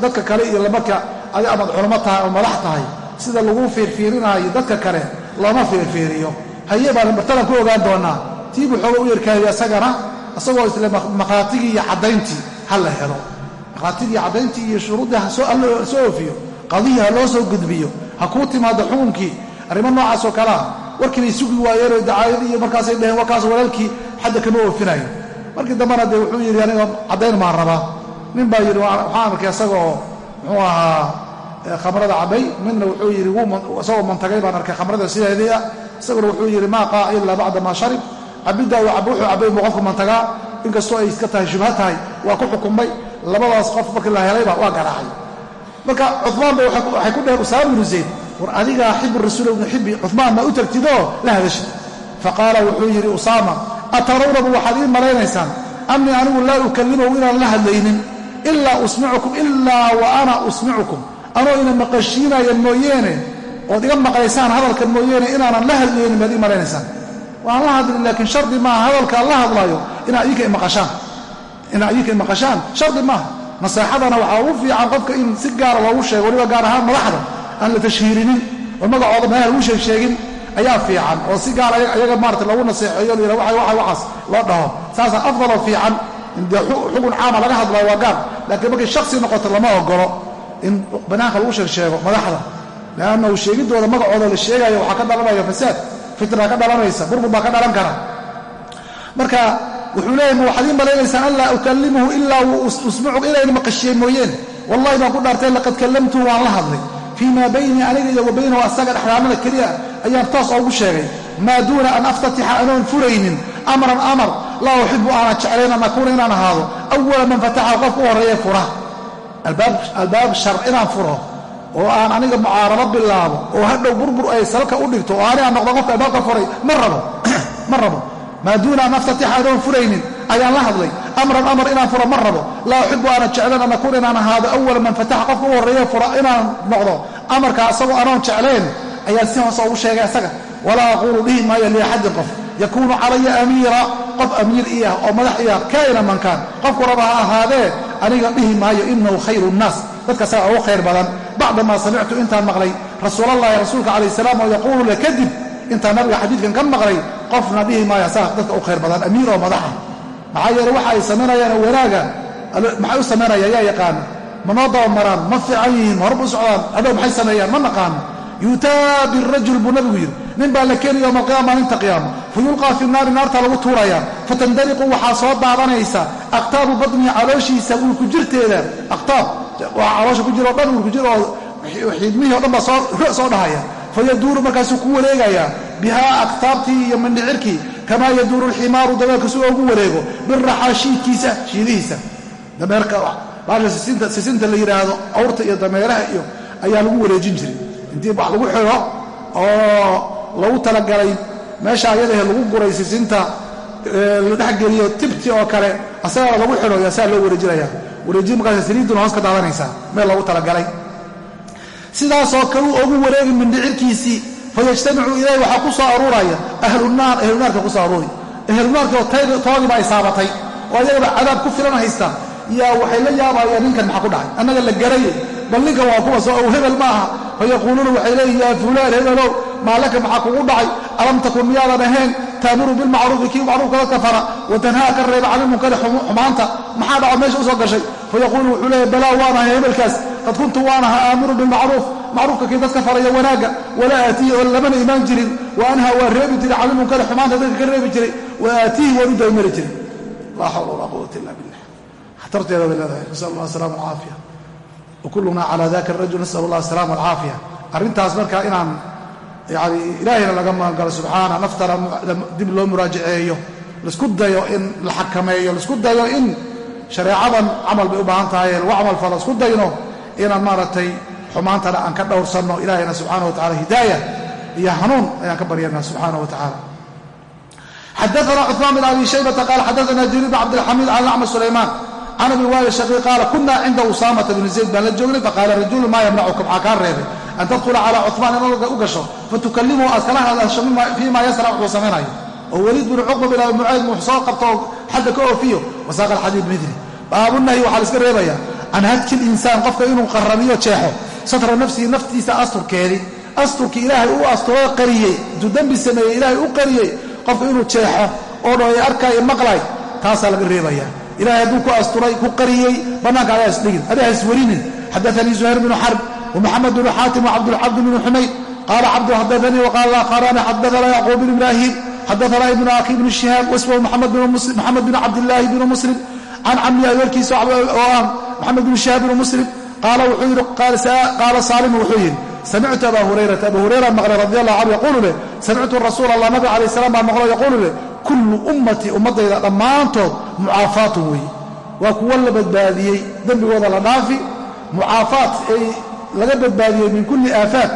Dadka kale iyo marka adi amaad culamo tahay oo madax tahay sida lagu fiirfiirinaayo dadka kale looma fiirfiiriyo. Haye baan bartadan ku ogaan doonaa. Tiibuu xooga u yarkaayay asagana isagoo isle makhaatigii iyo caddayntii ha la helo. Makhaatigii caddayntii iyo shuruuddii hasoo oofiyo. Qadihii ha loo soo gudbiyo. Ha kuu timaado xukunkii. Arrimo noocaas oo kalea warkii bay sugi waayeenoo dacaayadii iyo markaasay dheheen warkaas walaalkii xadda kama oofinayo. Markii dambena dee wuxuu yidhi aniga caddayn maan rabaa. Nin baa yidhi waxaan arkay isagoo muxuu ahaa khamrada cabbay midna wuxuu yidhi isagoo mantagay baan arkay khamrada sideedii isaguna wuxuu yidhi maa qaaca ilaa bacda maa sharib. Cabiddaa uu cab wuxuu cabbay buu qofku mantagaa inkastoo ay iska tahay shubha tahay waa ku xukumay labadaas qof markii la helayba waa garaacay. Marka cumaan ba waxay ku dheheen usaama zayd war adigaa xibu rasuul ibnu xibi cumaan ma u tagtidoo la hadashid faqaala wuxuu yidhi usaama atarawnabu waxaad ii malaynaysaan annii anigu laa ukallimahu inaan la hadlaynin ilaa usmicukum ilaa wa ana usmicukum anoo ina maqashiinaya mooyeene ood iga maqlaysaan hadalka mooyeene inaanan la hadlaynin baad ii malaynaysaan waan la hadli laakiin shardi maaha hadalkaan la hadlaayo inaad idinka imaqashaan shardi maaha. Naseexadana waxaa ugu fiican qofka in si gaara loogu sheego waliba gaar ahaan madaxda aan la tashhiirinin oo magacooda meelaha lagu sheegsheegin ayaa fiican. Oo si gaar ayaga maarata loogu naseexeeyo la yidhaha waxa waxaas loo dhaho. Saasaa afdaloo fiican. In dee xugun caama laga hadlayo waa gaar. Laakiin markay shaksi noqoto lama ogolo in banaanka lagu sheegsheego madaxda leannahu sheegidooda magacooda la sheegayo waxaa ka dhalanaya fasaad fitna ka dhalanaysa burbur baa ka dhalan kara. Marka wuxuu leeyahy ma malaynaysaan an laa ukallimuhu ilaa usmicu inayna maqashiyey mooyeene wallahi baan ku dhaartay laqad kallamtuhu waan la hadlay. Fii maa baynii aniga iyo wa asaga dhexdaamada keliya ayaan toos oogu sheegay. Maa duuna an aftatixa anoon furaynin. Amran amar laa uxibu aanan jeclayn an akuuna inaan ahaado. Awala man fataxa qofka u horreeye fura albaab shar inaan furo oo aan aniga mucaarado bilaabo oo hadhow burbur ay salka u dhigto oo ani aan noqdo qofka albaabka furay ma rabo ma rabo. Maa duuna an aftatixa anoon furaynin ayaan la hadlay. Amran amar inaan furo ma rabo. Laa uxibu aanan jeclayn an akuuna inaan ahaado awala man fataxa qofka u horreeye fura inaan noqdo. Amarkaa isagoo anoon jeclayn ayaan si hoose ugu sheegay isaga walaa aquulu dhihi maayo liaxadin qof. Yakuunu calaya amiira qof amiir i ah oo madax i ah kaa'ina mankaan. Qofku raba ha ahaadee aniga dhihi maayo inahu khayru nnaas. Dadka asaga ugu khayr badan bacdamaa samictu intaan maqlay rasuulallahi rasuulka calayh salaam oo yaquulu le kadib intaan nabiga xadiidkan ka maqlay qofna dhihi maayo asaga dadka u khayr badan amiir oo madaxa. Maxaa yeele waxa ay samaynayaan wanaaga maxay u samaynayaan yaa yaqaana ma noo dabamaraan ma fiican yihiin ma horba u socdaan adow maxay sameeyaan? Ma naqaano yuutaa birajul buu nabigu yidhi nin baa la keeni yowma alqiyaama maalinta qiyaama. Fa fi naari naarta lagu tuurayaa fatandariqu waxaa soo daadanaysa aqtaabu badnihi calooshiisa uurku jirteeda. Aqtaab waa caloosha ku jira o dhan uurku jir oo xiidmihii o dhan baa soo dhahaya. Fayaduuru markaasuu ku wareegayaa bihaa aktaabtii iyo mindhicirkii. Kamaa yaduuru alximaaru dameerka si ugu wareego biraxaa shiidkiisa shiidihiisa. Dameerka baasha sisinta la yidhaahdo awrta iyo dameeraha iyo ayaa lagu wareejin jiray. Intii wax lagu xiro oo lagu talagalay meesha ayadahe lagu guray sisinta la dhexgeliyo tibti oo kale asagana lagu xiro asaa loo wareejinaya. Wareejin markaas saliiduna hoos daadanaysaa meel lagu talagalay. Sidaasoo kale u ogu wareegi mindhicirkiisii fayajtamicu ilayh waxaa ku soo aruuraya ahlunaar ahlunaarka ku soo aruuri. Ahlunaarkoo toodiiba ay saabatay oo ayagaba cadaab ku filan haysta yaa waxay la yaabayaan ninkan maxaa ku dhacay? Annaga la garaye bal ninkan waa kuwa hebel ma aha fayaquuluuna waxay leeyihiin yaa fulaan hebelow maalaka maxaa kugu dhacay? Alam takun miyaadan ahayn? Taamuru bilmacruufi kii macruufka dadka fara watanhaa ka reeba canilmunkari xumaanta. Maxaa dhaco? Meesha u soo gashay. Fayaquulu wuxuu leeyahy balaa waan ahay hebelkaas qad kuntu waan aha aamuru bilmacruuf macruufka kii dadka faraya wanaaga. Walaa aatiihi oo lamana imaan jirin. Wa anha waa reebi jiray. Canilmunkari xumaanta dadka ka reebi jiray. Wa aatiihi waan u daymari jiray. Laa xawla walaa quwata illa billah. Xatarteeda bay leedahay. Nasal allah asalama alcaafiya wakullunaa cala daka arajul nasal allah asalama alcaafiya arrintaas markaa inaan yani ilaahayna laga magangalo subxaana naftana dib loo muraajaceeyo la isku dayo in la xakameeyo la isku dayo in shareecadan camal bay u baahan tahay lagu camal falo isku dayno inaan maaragtay xumaantana aan ka dhowrsanno. Ilaahayna subxana wa tacala hidaaya iyo hanuun ayaan ka baryana subxaana wa tacaala xadaana cuثmaan bn abi shaybata qaal xadaana jariir bn cabdilxamiid can acma sulaymaan can abi waali shaqii qaala kuna cinda usaamata bni zayd baan la joognay faqaala rajulu maa yamnacuka maxaa kaa reebay an tadkhula calaa cuثmaan inaad u gasho fatukalimuhu aad kala hadasho fii yasra wuxuu samaynayo oo weliid binu cuqba bin mucayd muu soo qabto oo xadda ka oofiyo wasaaqa alxadiid midri baabunahyi waxaa la iska reebaya can hadki linsaan qofka inuu qaramiyo jeexo satra nafsihi naftiisa asturkeedii asturkii ilaahay u asturoo qariyey intuu dembi sameeyey ilaahay u qariyey qofka inuu jeexo oo dho arkaayo maqlay taasaa laga reebaya ilahay hadduu ku asturay ku qariyey bannaanka adaa isdhigin adaa iswarinin xadaanii zuhayr bnu xarb wmuxamed bnu xaatim wcabdulcabd bnu xumayd qaala cabdu xadaanii waqaala akharani xadaana yacquub bn ibraahim xadaana ibnu akhi bnu shihaab wasmahu maxamed bn cabdilaahi bnu muslim can cammi adeerkiisa oo ah maxamed bnu shihaab bnu muslim qaala wuxuu yidhi qaala saalimu wuxuu yidhi samictu aba hurayrata abu hurayra maqlay radi allah canhu yaquulu leh samictu rasuul allah nabi calayh salam baa maqlo yaquulu leh kullu ummatii ummaddayda dhammaantood mucaafaatun weeye waa kuwa la badbaadiyey dembigooda la dhaafi mucaafaat ay laga badbaadiyey min kulli aafaat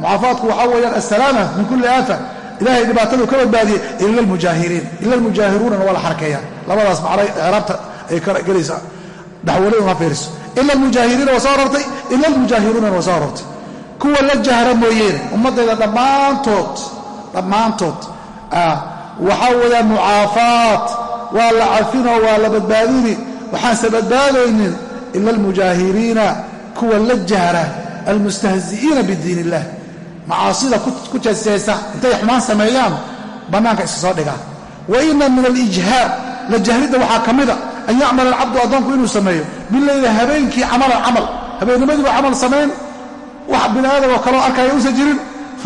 mucaafaatku waxaa weeyaan assalaama min kulli aafa ilahay dhibaatadu ka badbaadiyey ila almujaahiriin ila almujaahiruunana waa la xarkeeyaa. Labadaas macna icraabta ay gelaysaa. Dhaxwali uma fiiriso. Ila almujaahiriina waa soo arortay ila almujaahiruunana waa soo arortay kuwa la jahra mooyeene ummaddayda dhammaantood dhammaantood waxaa weeyaan mucaafaat waa la cafinoo waa la badbaadini. Waxaanse badbaadaynin ila almujaahiriina kuwa la jahra almustahzi'iina bidiin illah macaasida ku jeesjeesa intay xumaan sameeyaan bannaanka iska soo dhigaan wa ina min alijhaar la jahridda waxaa ka mida an yacmala alcabdu addoonku inuu sameeyo. Bileyli habeenkii camalan camal habeennimadiiba camal samayn wax bini aadam oo kaloo arkaya uusan jirin.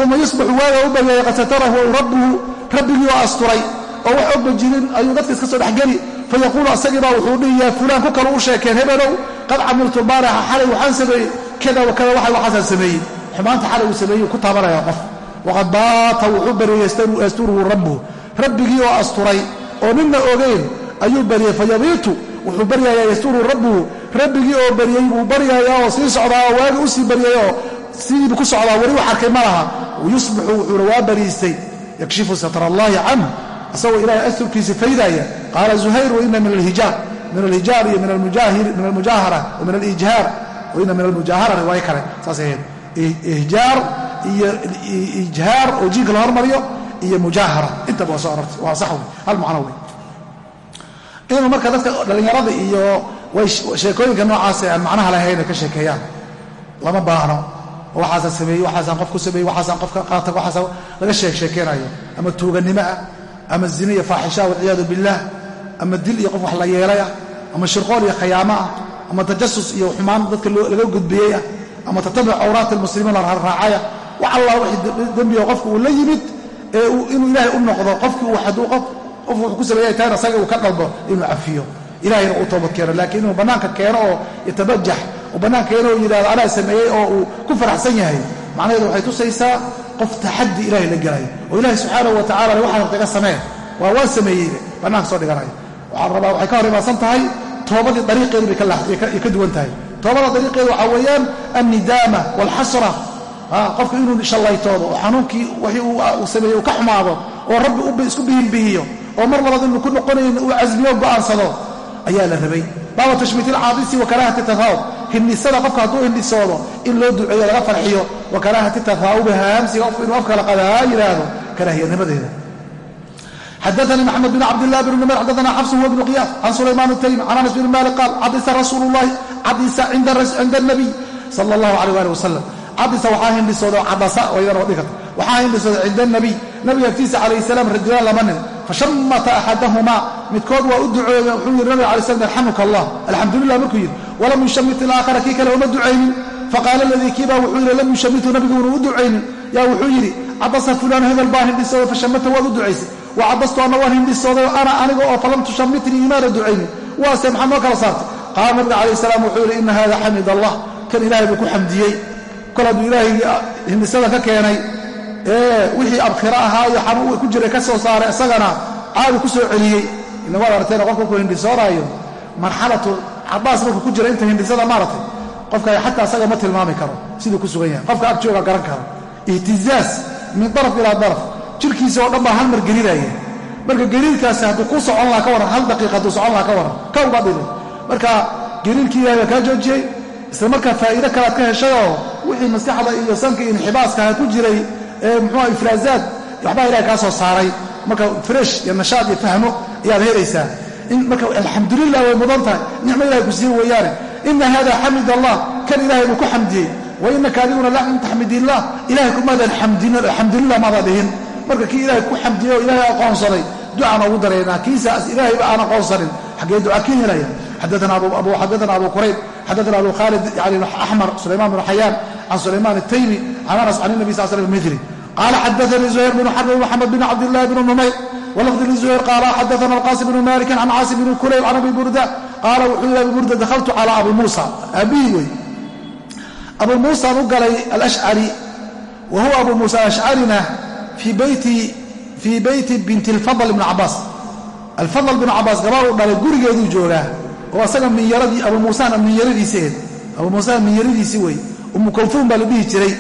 Uma yusbaxu waaga u baryaya qad satarahu rabbuhu rabbigii oo asturay. Oo wax ogba jirin ayuu dadka iska soo dhexgeli fayaquulu asagiibaa wuxuu dhihi yaa fulaan ku kalu u sheekeen hebelow qad camiltu baarixa xalay waxaan sameeyey kada wakada waxa waxaasaan sameeyey xumaanta xalay uu sameeyey ku taabanaya qof waqad baata wuxuu baryey yasturuhu rabbuhu rabbigii oo asturay oo ninna ogeyn ayuu baryey fayabiitu wuxuu baryayaa yasturuhu rabbuhu rabbigii oo baryey buu baryayaa oo sii socdaa oo waagi u sii baryay oo siibu ku socdaa weli wax arkay ma laha waa asagoo ilahay asturkiisa faydaaya qaala zuhayr waina min alhijaar. Min alhijaar iyo min almujaahara min alijhaar. Waina min almujaahara riwaayo kale. Saasay ahayd. Ihjaar iyo ijhaar oo jiinka la hormariyo iyo mujaahara intaba waa soo arortay. Waa sax wey hal macno wey inuu marka dadka dhallinyarada iyo sheekooyinka noocaasa aan macnaha lahayna ka sheekeeyaan. Lama baahno. Waxaasaan sameeyey waxaasaan qof ku sameeyey waxaasaan qof ka qaata waxaasaan laga sheek sheekeynayo ama tuuganimo ah ama zine iyo faaxisha walciyaadu billaah ama dil iyo qof wax la yeelay ah ama shirqool iyo khayaamo ah ama tajasus iyo xumaan dadka laga gudbiyey ah ama tatabic cawraat almuslimiin la wax allah wixii dembiga qofka uu la yimid ee inuu ilaahay u noqdo qofkii uu hadduu qof wuxuu ku sameeyay tahayna asaga uu ka dalbo inuu cafiyo. Ilahayna uu toobad keeno laakiin inuu bannaanka keeno oo yatabajax oo bannaanka keeno oo yidhahdo anaa sameeyey oo uu ku faraxsan yahay macnaheedu waxay tusaysaa qof taxaddi ilahay la gelayo oo ilaahay subxaanahu wa tacala waxaad taga sameen waa waan sameeyey. Bannaanka soo dhiganayo waxaan rabaa waxay ka hor imaadsan tahay toobadii dariiqeedu bay ka duwan tahay. Toobada dariiqeedu waxaa weeyaan annidaama waalxasra qofku inuu shallaytoodo oo xanuunkii wixii uu sameeyey uu ka xumaado oo rabbi isku bihinbihiyo oo mar labaad inu ku noqonayn uu casmiyo go'aansado ayaa la rabay. Baaba tashmiit ilcaadisi wa karaahati tahaawub hindhisada qofka hadduu hindhisoodo in loo duceeyo laga farxiyo wa karaahati tahaawubi haamsiga inuu afkala qadaa yidhaahdo karaahiyanimadeeda bin cabdilah bn can anas bn malik fashamata axadahumaa midkood waa u duceeye wuxuu yidhi nabiga alay slam yarxamuka allah alxamdulilah markuu yidhi walam yushamit ilaakhara kii kale uma ducaynin. Faqaala aladii kiibaa wuxuu yidhi lam yushamitu nabigu unu u ducaynin. Yaa wuxuu yidhi cadasa fulaan hebel baa hindhisooda fashamata waad u ducaysay. Wa anna waan hindhisooday ana aniga oo falam tushamitnii imaana ducaynin. Waase maxaad noo kala saartay. Qaala nabiga calayh salaam wuxuu yidhi ina hada xamid allah. Kan ilaahay buu ku xamdiyey. Kol hadduu ilaahay hindhisada ka keenay ee wixii abkhira ahaa iyo xanuun ku jiray ka soo saaray isagana caadi ku soo celiyey. Ina waad qofka ku hindhisoonaayo marxalatu cabaas markuu ku jira inta hindhisada maaratay qofka xataa isaga ma tilmaami karo siduu ku sugan yahay. Qofka agjooga garan karo. Ihtizaaz min daraf ilaa daraf jirkiisa oo dhan baa hal mar gelinaya marka geliilkaasi hadduu ku socon laha ka waran hal daqiiqa hadduu socon laha ka waran kow baa dhili marka geliilkii kaa joojiyey isla markaa faa'iido kalead ka heshayoo wixii maskaxda iyo sanka inxibaaskaha ku jiray muxuuha ifraazaad waxbaa ilahay kaa soo saaray. Marka fresh iyo nashaad iyo fahmo ayaad helaysaa. Marka alxamdulilah way mudan tahay. Nicmo ilahay ku sii weeyaane. Ina hada xamid allah kan ilahay buu ku xamdiyey. Wainaka adiguna lam taxmid ilah ilahay kumaadan alxamdulilah maada dhihin marka kii ilahay ku xamdiyey oo ilahay aqoonsaday ducaan ugu dareynaa. Kiisaas ilaahayba aan aqoonsanin xaggee duca ka helaya? Xadana abu qurayb xadana abu khaalid yani axmar sulayman bn xayaan can sulayman ataymi can anas can nabi sal slm midri qaala xadaanii zuhayr bnu xarb mxamed bn cabdillahi bn numayr walafdi lizuhayr qaala xadaana alqasim bnu malikin can caasim bni kurayb can abi burda qaala wuxuu yihi abi burda dahaltu cala abi muusa abihi wey abu muusaan u galay alashcari wa huwa abu muusa alashcarina fii beyti binti اlfadl bn cabaas alfadl bnu cabaas gabar uu dhalay gurigeeduu joogaa oo asaga minyaradii abu muusana minyaradiisi ahed abu muusana minyaradiisi wey umu kalfuun baa la dhihi jiray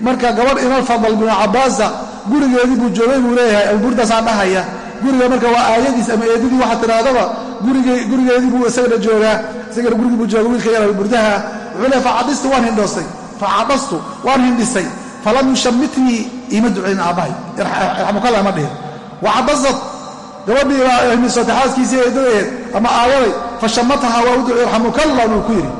marka gabadh inalfadl binu cabaasa gurigeedii buu joogay buu leeyahay abuburdaasaan dhahaya. Guriga marka waa aayadiis ama eedadii waxaa tidhaahdaba gurigeedii buu isagana joogaa isagana gurigii buu jooga wiilka yar abuburdaha wuxuu leey facadistu waan hindhoostay. Facadastu waan hindhisay. Falam yushamitnii iima ducayn aabbahay. Yarxamukallah ma dhihin. Wacadasad gabadhii baa hindhisootay xaaskiisii ama aayaday fashamataha waa u ducay. Yarxamukallah buu ku yidhi.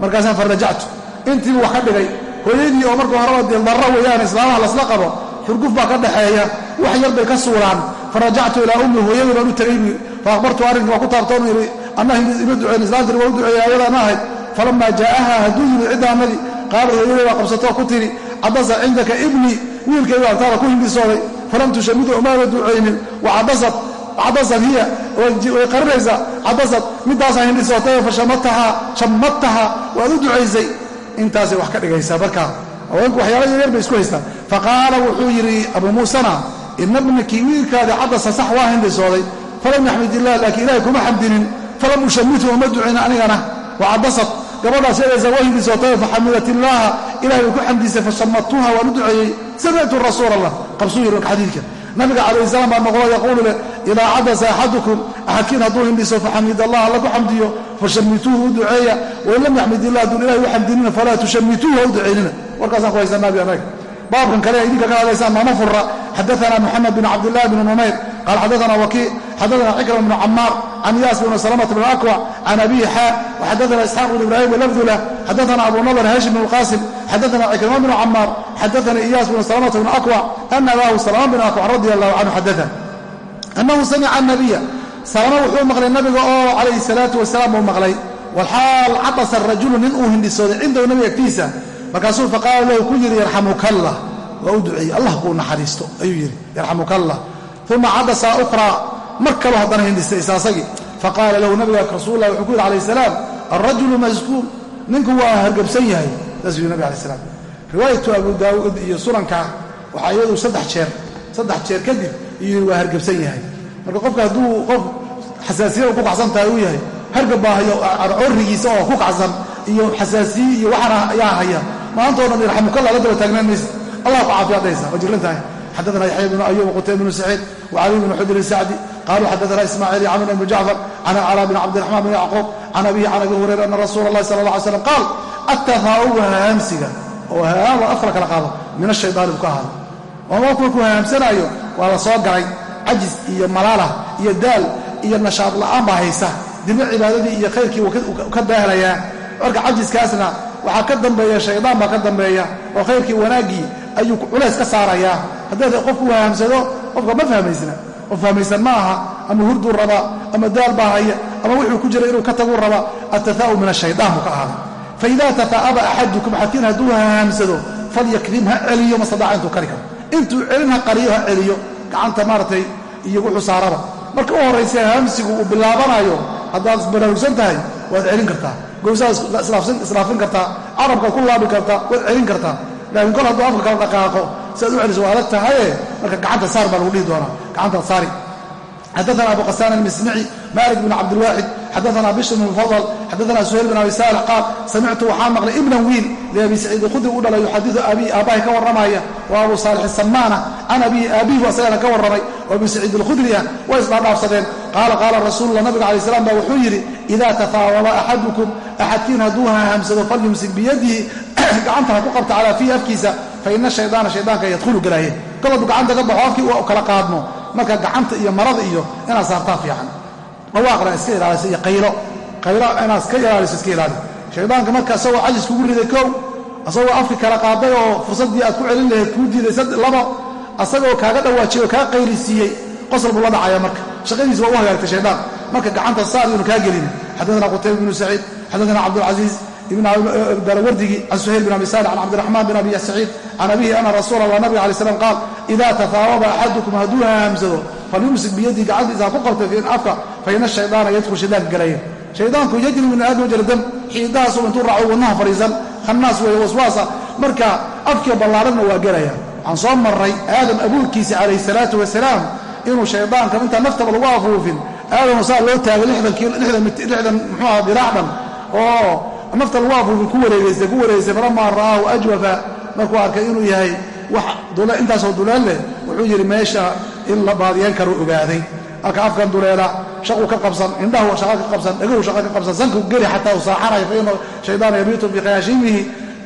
Markaasaan farajactu. Intiibuu wax ka dhigay hooyadii oo marka horeba dee darro weeyaan islaamaha lasla qabo xurguf baa ka dhaxeeya wax yar bay ka suuraan. Farajactu ilaa ummi hooyadii baan u tagay buu fa akhbartu arrinka waa ku taabtoonu yidhi anna ima ducayn islaamtani waa u duceeyey ayadaana ahayd. Falamaa jaa'aha hadduu yimid ciddaannadii qaalat hooyadii baa qabsatoo ku tidhi cadasa cindaka ibnii wiilkayga agtaada ku hindhisooday falam tushamidu umaana ducaynin wacadasad cadasad hiya way qarinaysaa cadasad midaasaa hindhisootay fashamataha shammadtaha waad u ducaysay intaasay wax ka dhigaysaa. Markaa haweenku waxyaala yaryar bay isku haystaan. Faqaala wuxuu yidhi abuu muusana ina bnaki wiilkaadi cadasa sax waa hindhisooday falam yaxmid illah laakiin ilahay kuma xamdinin. Falam ushamitu uma ducin anigana. Wacadasad gabadhaas sheegaysa waa hindhisootay faxamidat illaaha. Ilahay bay ku xamdisay fashamadtuha waan u duceeyey. Samictu rasuul allah qabsuu yiri xadiidka nabiga calayh salaam baa noqdo yaquulu leh idaa cadasa axadukum axadkiin hadduu hindhiso faxamid allah alla ku xamdiyo fashamituuhu u duceeya. Wain lam yaxmid illah hadduu ilahay u xamdinina falaa tushamituuhu ha u ducaynina warkaasaan ku haysanaabi anaga. Baabkan kale idinka ka hadlaysaan maama fura xadaana muxamed bin cabdillahi bn numayr qaal xadaana wakiic xadaana cikrama bn camaar can iyaas bn salamata bn akwac can abihi xaa waxadaana isxaaq bn ibrahim walafdula xadaana abu nadr hashim bn qaasim xadaana cikrama bn camaar xadaana iyaas bn salamata bn akwac ana abahu salama bn akwac radi allahu canhu xadaa annahu samica nabiya salama wuxuu maqlay nabiga oo calayhi salaatu wasalaam uu maqlay walxaal catasa rajulu nin uu hindhisooday cindahu nabiga agtiisa markaasuu faqaala lahu ku yidhi yarxamukallah waa u duceeyey allah kuu naxariisto ayuu yidhi yarxamukallah uma cadasa ukhraa mar kaloo haddana hindhistay isaasagii faqaala lahu nabiga rasuullah wuxuu ku yidhi alayh salaam alrajulu maskuun ninku waa hargabsan yahay saasuu yidhi nabig alay slam riwaayatu abu daawuud iyo sunanka waxaa iyadu saddex jeer kadib yidhi waa hargabsan yahay. Marka qofka hadduu qof xasaasiyada ku kacsan tahay uu yahay hargabaahayo corrigiisa oo ku kacsan iyo xasaasiyi iyo waxaana ayaa haya. Maantao dhan irxamukalla la daba taagnaan maysa allah ku caafiyaad dhaysa waa jirran tahay. Xaddaana yaxya bnu ayub qutayb bnu saciid wcali bn xujr sacdi qaluu xadaana ismaaciil camr bn jacfar can cala bn cabdiraxmaan bn yacquub can abihi can abi hurayra ana rasuula allahi sala allah alay slam qaal attafaa'ubu hahaamsiga oo hahaam afla kala qaado. Min ashaydaani buu ka ahaado. Ooma kuwa ku hahaamsanaayo waa la soo galay cajis iyo malaala iyo daal iyo nashaad la'aan baa haysa. Dibna cibaadadii iyo khayrkii ka daahalayaa. Marka cajiskaasna waxaa ka dambeeya shaydaan baa ka dambeeya oo khayrkii wanaaggii ayuu culays ka saarayaa. Haddaad qofku wahamsado qofka ma fahmaysna. Qof fahmaysan ma aha ama hurduu rabaa ama daal baa haya ama wuxuu ku jira inuu ka taguu rabaa attataa'u min ashaytaan buu ka ahaaday. Faida tataa'aba axadukum xadkiin hadduu hahamsado falyakrim ha celiyo mastadaca intuu kari karo intuu celin qariyo ha celiyo gacanta maaratay iyo wuxuu saaraba marka u horraysa hamsigu uu bilaabanayo haddaad baraarugsan tahay waad celin kartaa. Gowsaad islaafin kartaa. Carabkaad ku laabi kartaa waad celin kartaa. Laakiin kol hadduu afka kala dhaqaaqo si aad u celiso waa adag tahaye? Marka gacanta saar baa lagu dhihi doonaa. Gacantaad saari. Xadaana abu qasaan almismici malik bn cabdilwaaxid xadaana bishr bn mufadal xadaana suhayl bn abi saalix qaal samictu waxaa maqlay ibnan wiil liabi saciid alkhudri u dhalay yuxadiu abii aabbahay ka warramaya wa abu saalix asamaana can abii aabihi asagana ka warramay oo abi saciid alkhudri ah way isdhaadhaafsadeen qaala qaala rasuulullah nabiga alay slam baa wuxuu yidhi idaa tafaawaba axadukum axadkiin hadduu hahamsado falyumsik biyadihi gacanta ha ku qabta calaa fiihi afkiisa fa ina shaydaana shaydaanka yadkhulu galaaye hadduu gacanta ka baxo afkii u kala qaadmo marka gacanta iyo marada iyo inaad saartaa fiican dhawaaqna iska ilaaliso iyo qaylo qaylo inaad iska ilaaliso iska ilaali. Shaydaanka marka isagoo cajis kugu riday kow asagoo afki kala qaaday oo fursaddii aad ku celin lahayd kuu diiday labo asagoo kaaga dhawaajiyey oo kaa qaylisiiyey qosol buu la dhacaya marka. Shaqadiisa waa u hagaagtay shaydaan. Marka gacanta saar yuunu kaa gelin. Xadaana qutayba bnu saciid xadaana cabdulcasiiz darawardigii can suhayl bin abi salix can cabdiraxmaan bin abi saciid can abihi ana rasuula allah nabiga alay slam qaal idaa tafaawaba axadukum hadduu hahamsado falyumsik biyadii gacantiisa ha ku qabtay fi afka fa ina shaydaana yadkhul shaydaanka galaya shaydaanku yajri min aadam jara dam xiidahaasu intuu raaco wadnaha fadhiisan khannaas weeye waswaasa marka afkii ballaaranna waa gelaya waxaan soo marray aadam abuurkiisa calayhi salaatu wasalaam inuu shaydaanka intaan naftaba lagu afuufin aadamo saa loo taagay lixdan muxuuaha diraacdhan oo nafta lagu afuufin ku wareegaystay ku wareegaystay falamaa ra'aahu ajwafa markuu arkay inuu yahay wax intaasoo duleel leh wuxuu yidhi meesha in la baadiyeen karuu ogaaday. Halka afkan duleela shaqu ka qabsan indhahu shaqa ka qabsan dhagahu shaqa ka qabsan sanku geli xataa uu saaxanayo fa ina shaydaana bikhayaashimihi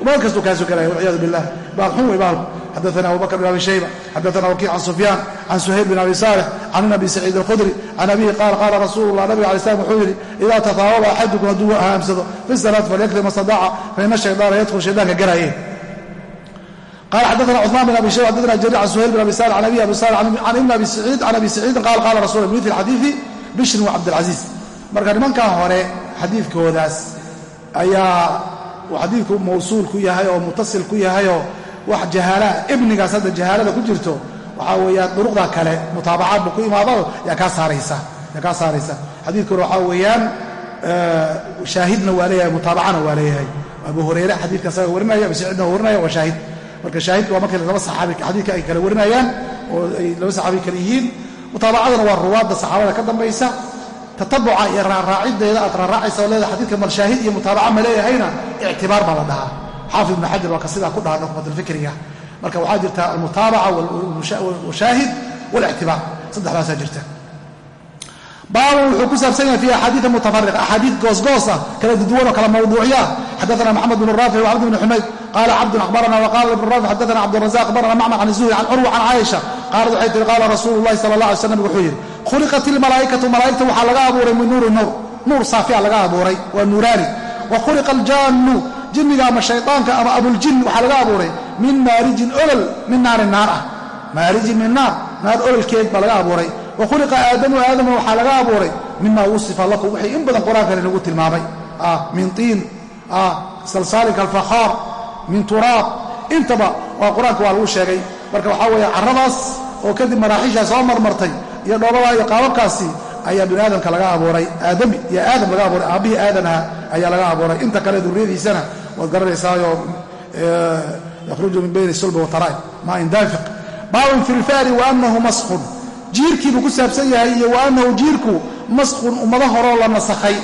meel kastuu kaasu galaya walciyaadu billah. Baal xun wey baalku xadaana abubakr bin abi shayba xadaana wakiic can sufyaan can suhayl bin abi saalix can abi saciid alkhudri can abihi qaala qaala rasuulu lah nabiga alay slam wuxuu yidhi idaa tafaawaba axadukum hadduu haamsado fi salaat falyakrim mastadaca fa ina shaydaana yadkhul shaydaanka garaaye qال xadثna cثman بن abi shayb xadثna jarir can suhayl بn abi salح an abi abi salح can ibn abi saciid can abi saciidin qala qala rasul bmil xadiiثi bishrin wa cabdilcaziiz marka nimankan hore xadiidkoodaas ayaa uu xadiidku mawsuul ku yahay oo mutasil ku yahayoo wax jahaala ibnigaas hadda jahaalada ku jirto waxaa weeyaan duruqda kale mutaabacaad buu ku imaado yaa kaa saaraysa yaa kaa saaraysa xadiidkuna waxaa weeyaan shaahidna waa leeyahay mutaabacana waa leeyahay abu hurayre xadiidka asaga warinaya abi saciidna warinaya waa shaahid marka shaahidka waa markay laba saxaabi xadiidka ay kala warinayaan oo ay laba saxaabi kale yihiin mutaabacadana waa ruwaadda saxaabada ka dambaysa tatabuca iyo raaraaciddeeda aad raaraacaysa oo leedahay xadiidka mar shaahid iyo mutaabaca ma leeyahayna ictibaar baa la dhahaa xaafid ibnu waa ka sidaa ku dhaha nuqbatulfikriga marka waxaa jirta almutaabaca washaahid walictibaar saddexdaasaa jirta baabu wuxuu ku saabsan yahay fi axaadiia mutafariqa axaadii goosgoos ah kala duwan oo kala mawduucya. Xadaana maxamed bn raafic wcabd bn xumayd qaala cabdun akhbarana waqala ibnu rafi xadana cabdurazaq akhbarana macmar can zuhri can curwa can caaisha. Qaalat waxay tihi qaala rasuulu llahi sala allah alay slam wuxuu yidhi khuliqat ilmalaa'ikatu malaa'igta waxaa laga abuuray min nuuri nuur. Nuur saafiya laga abuuray waa nuuraani. Wa khuliqa aljaannu jinniga ama shaydaanka ama abuljin waxaa laga abuuray min maarijin olol min naarin naar ah. Maarijin min naar naar ololkeed baa laga abuuray wa khuliqa aadamu aadama waxaa laga abuuray mima wusifa lakum waxay in badan qur'aankan inagu tilmaamay. Min tiin. Salsaalika alfakhaar min turaab. Intaba waa qur'aanka waa lagu sheegay. Marka waxaa weeye carradaas oo kadib maraaxiishaa soo marmartay iyo dhoobada iyo qaababkaasi ayaa bini aadamka laga abuuray. Aadami iyo aadam laga abuuray. Aabbihii aadanaha ayaa laga abuuray. Inta kale durriyadiisana waad garanaysaayo yakhruju min bayni sulbi wataraa'i maain daafiq baabun fi lfaari wa annahu maskun jiirkiibuu ku saabsan yahay iyo wa annahu jiirku maskun ummado horoo la nasakhay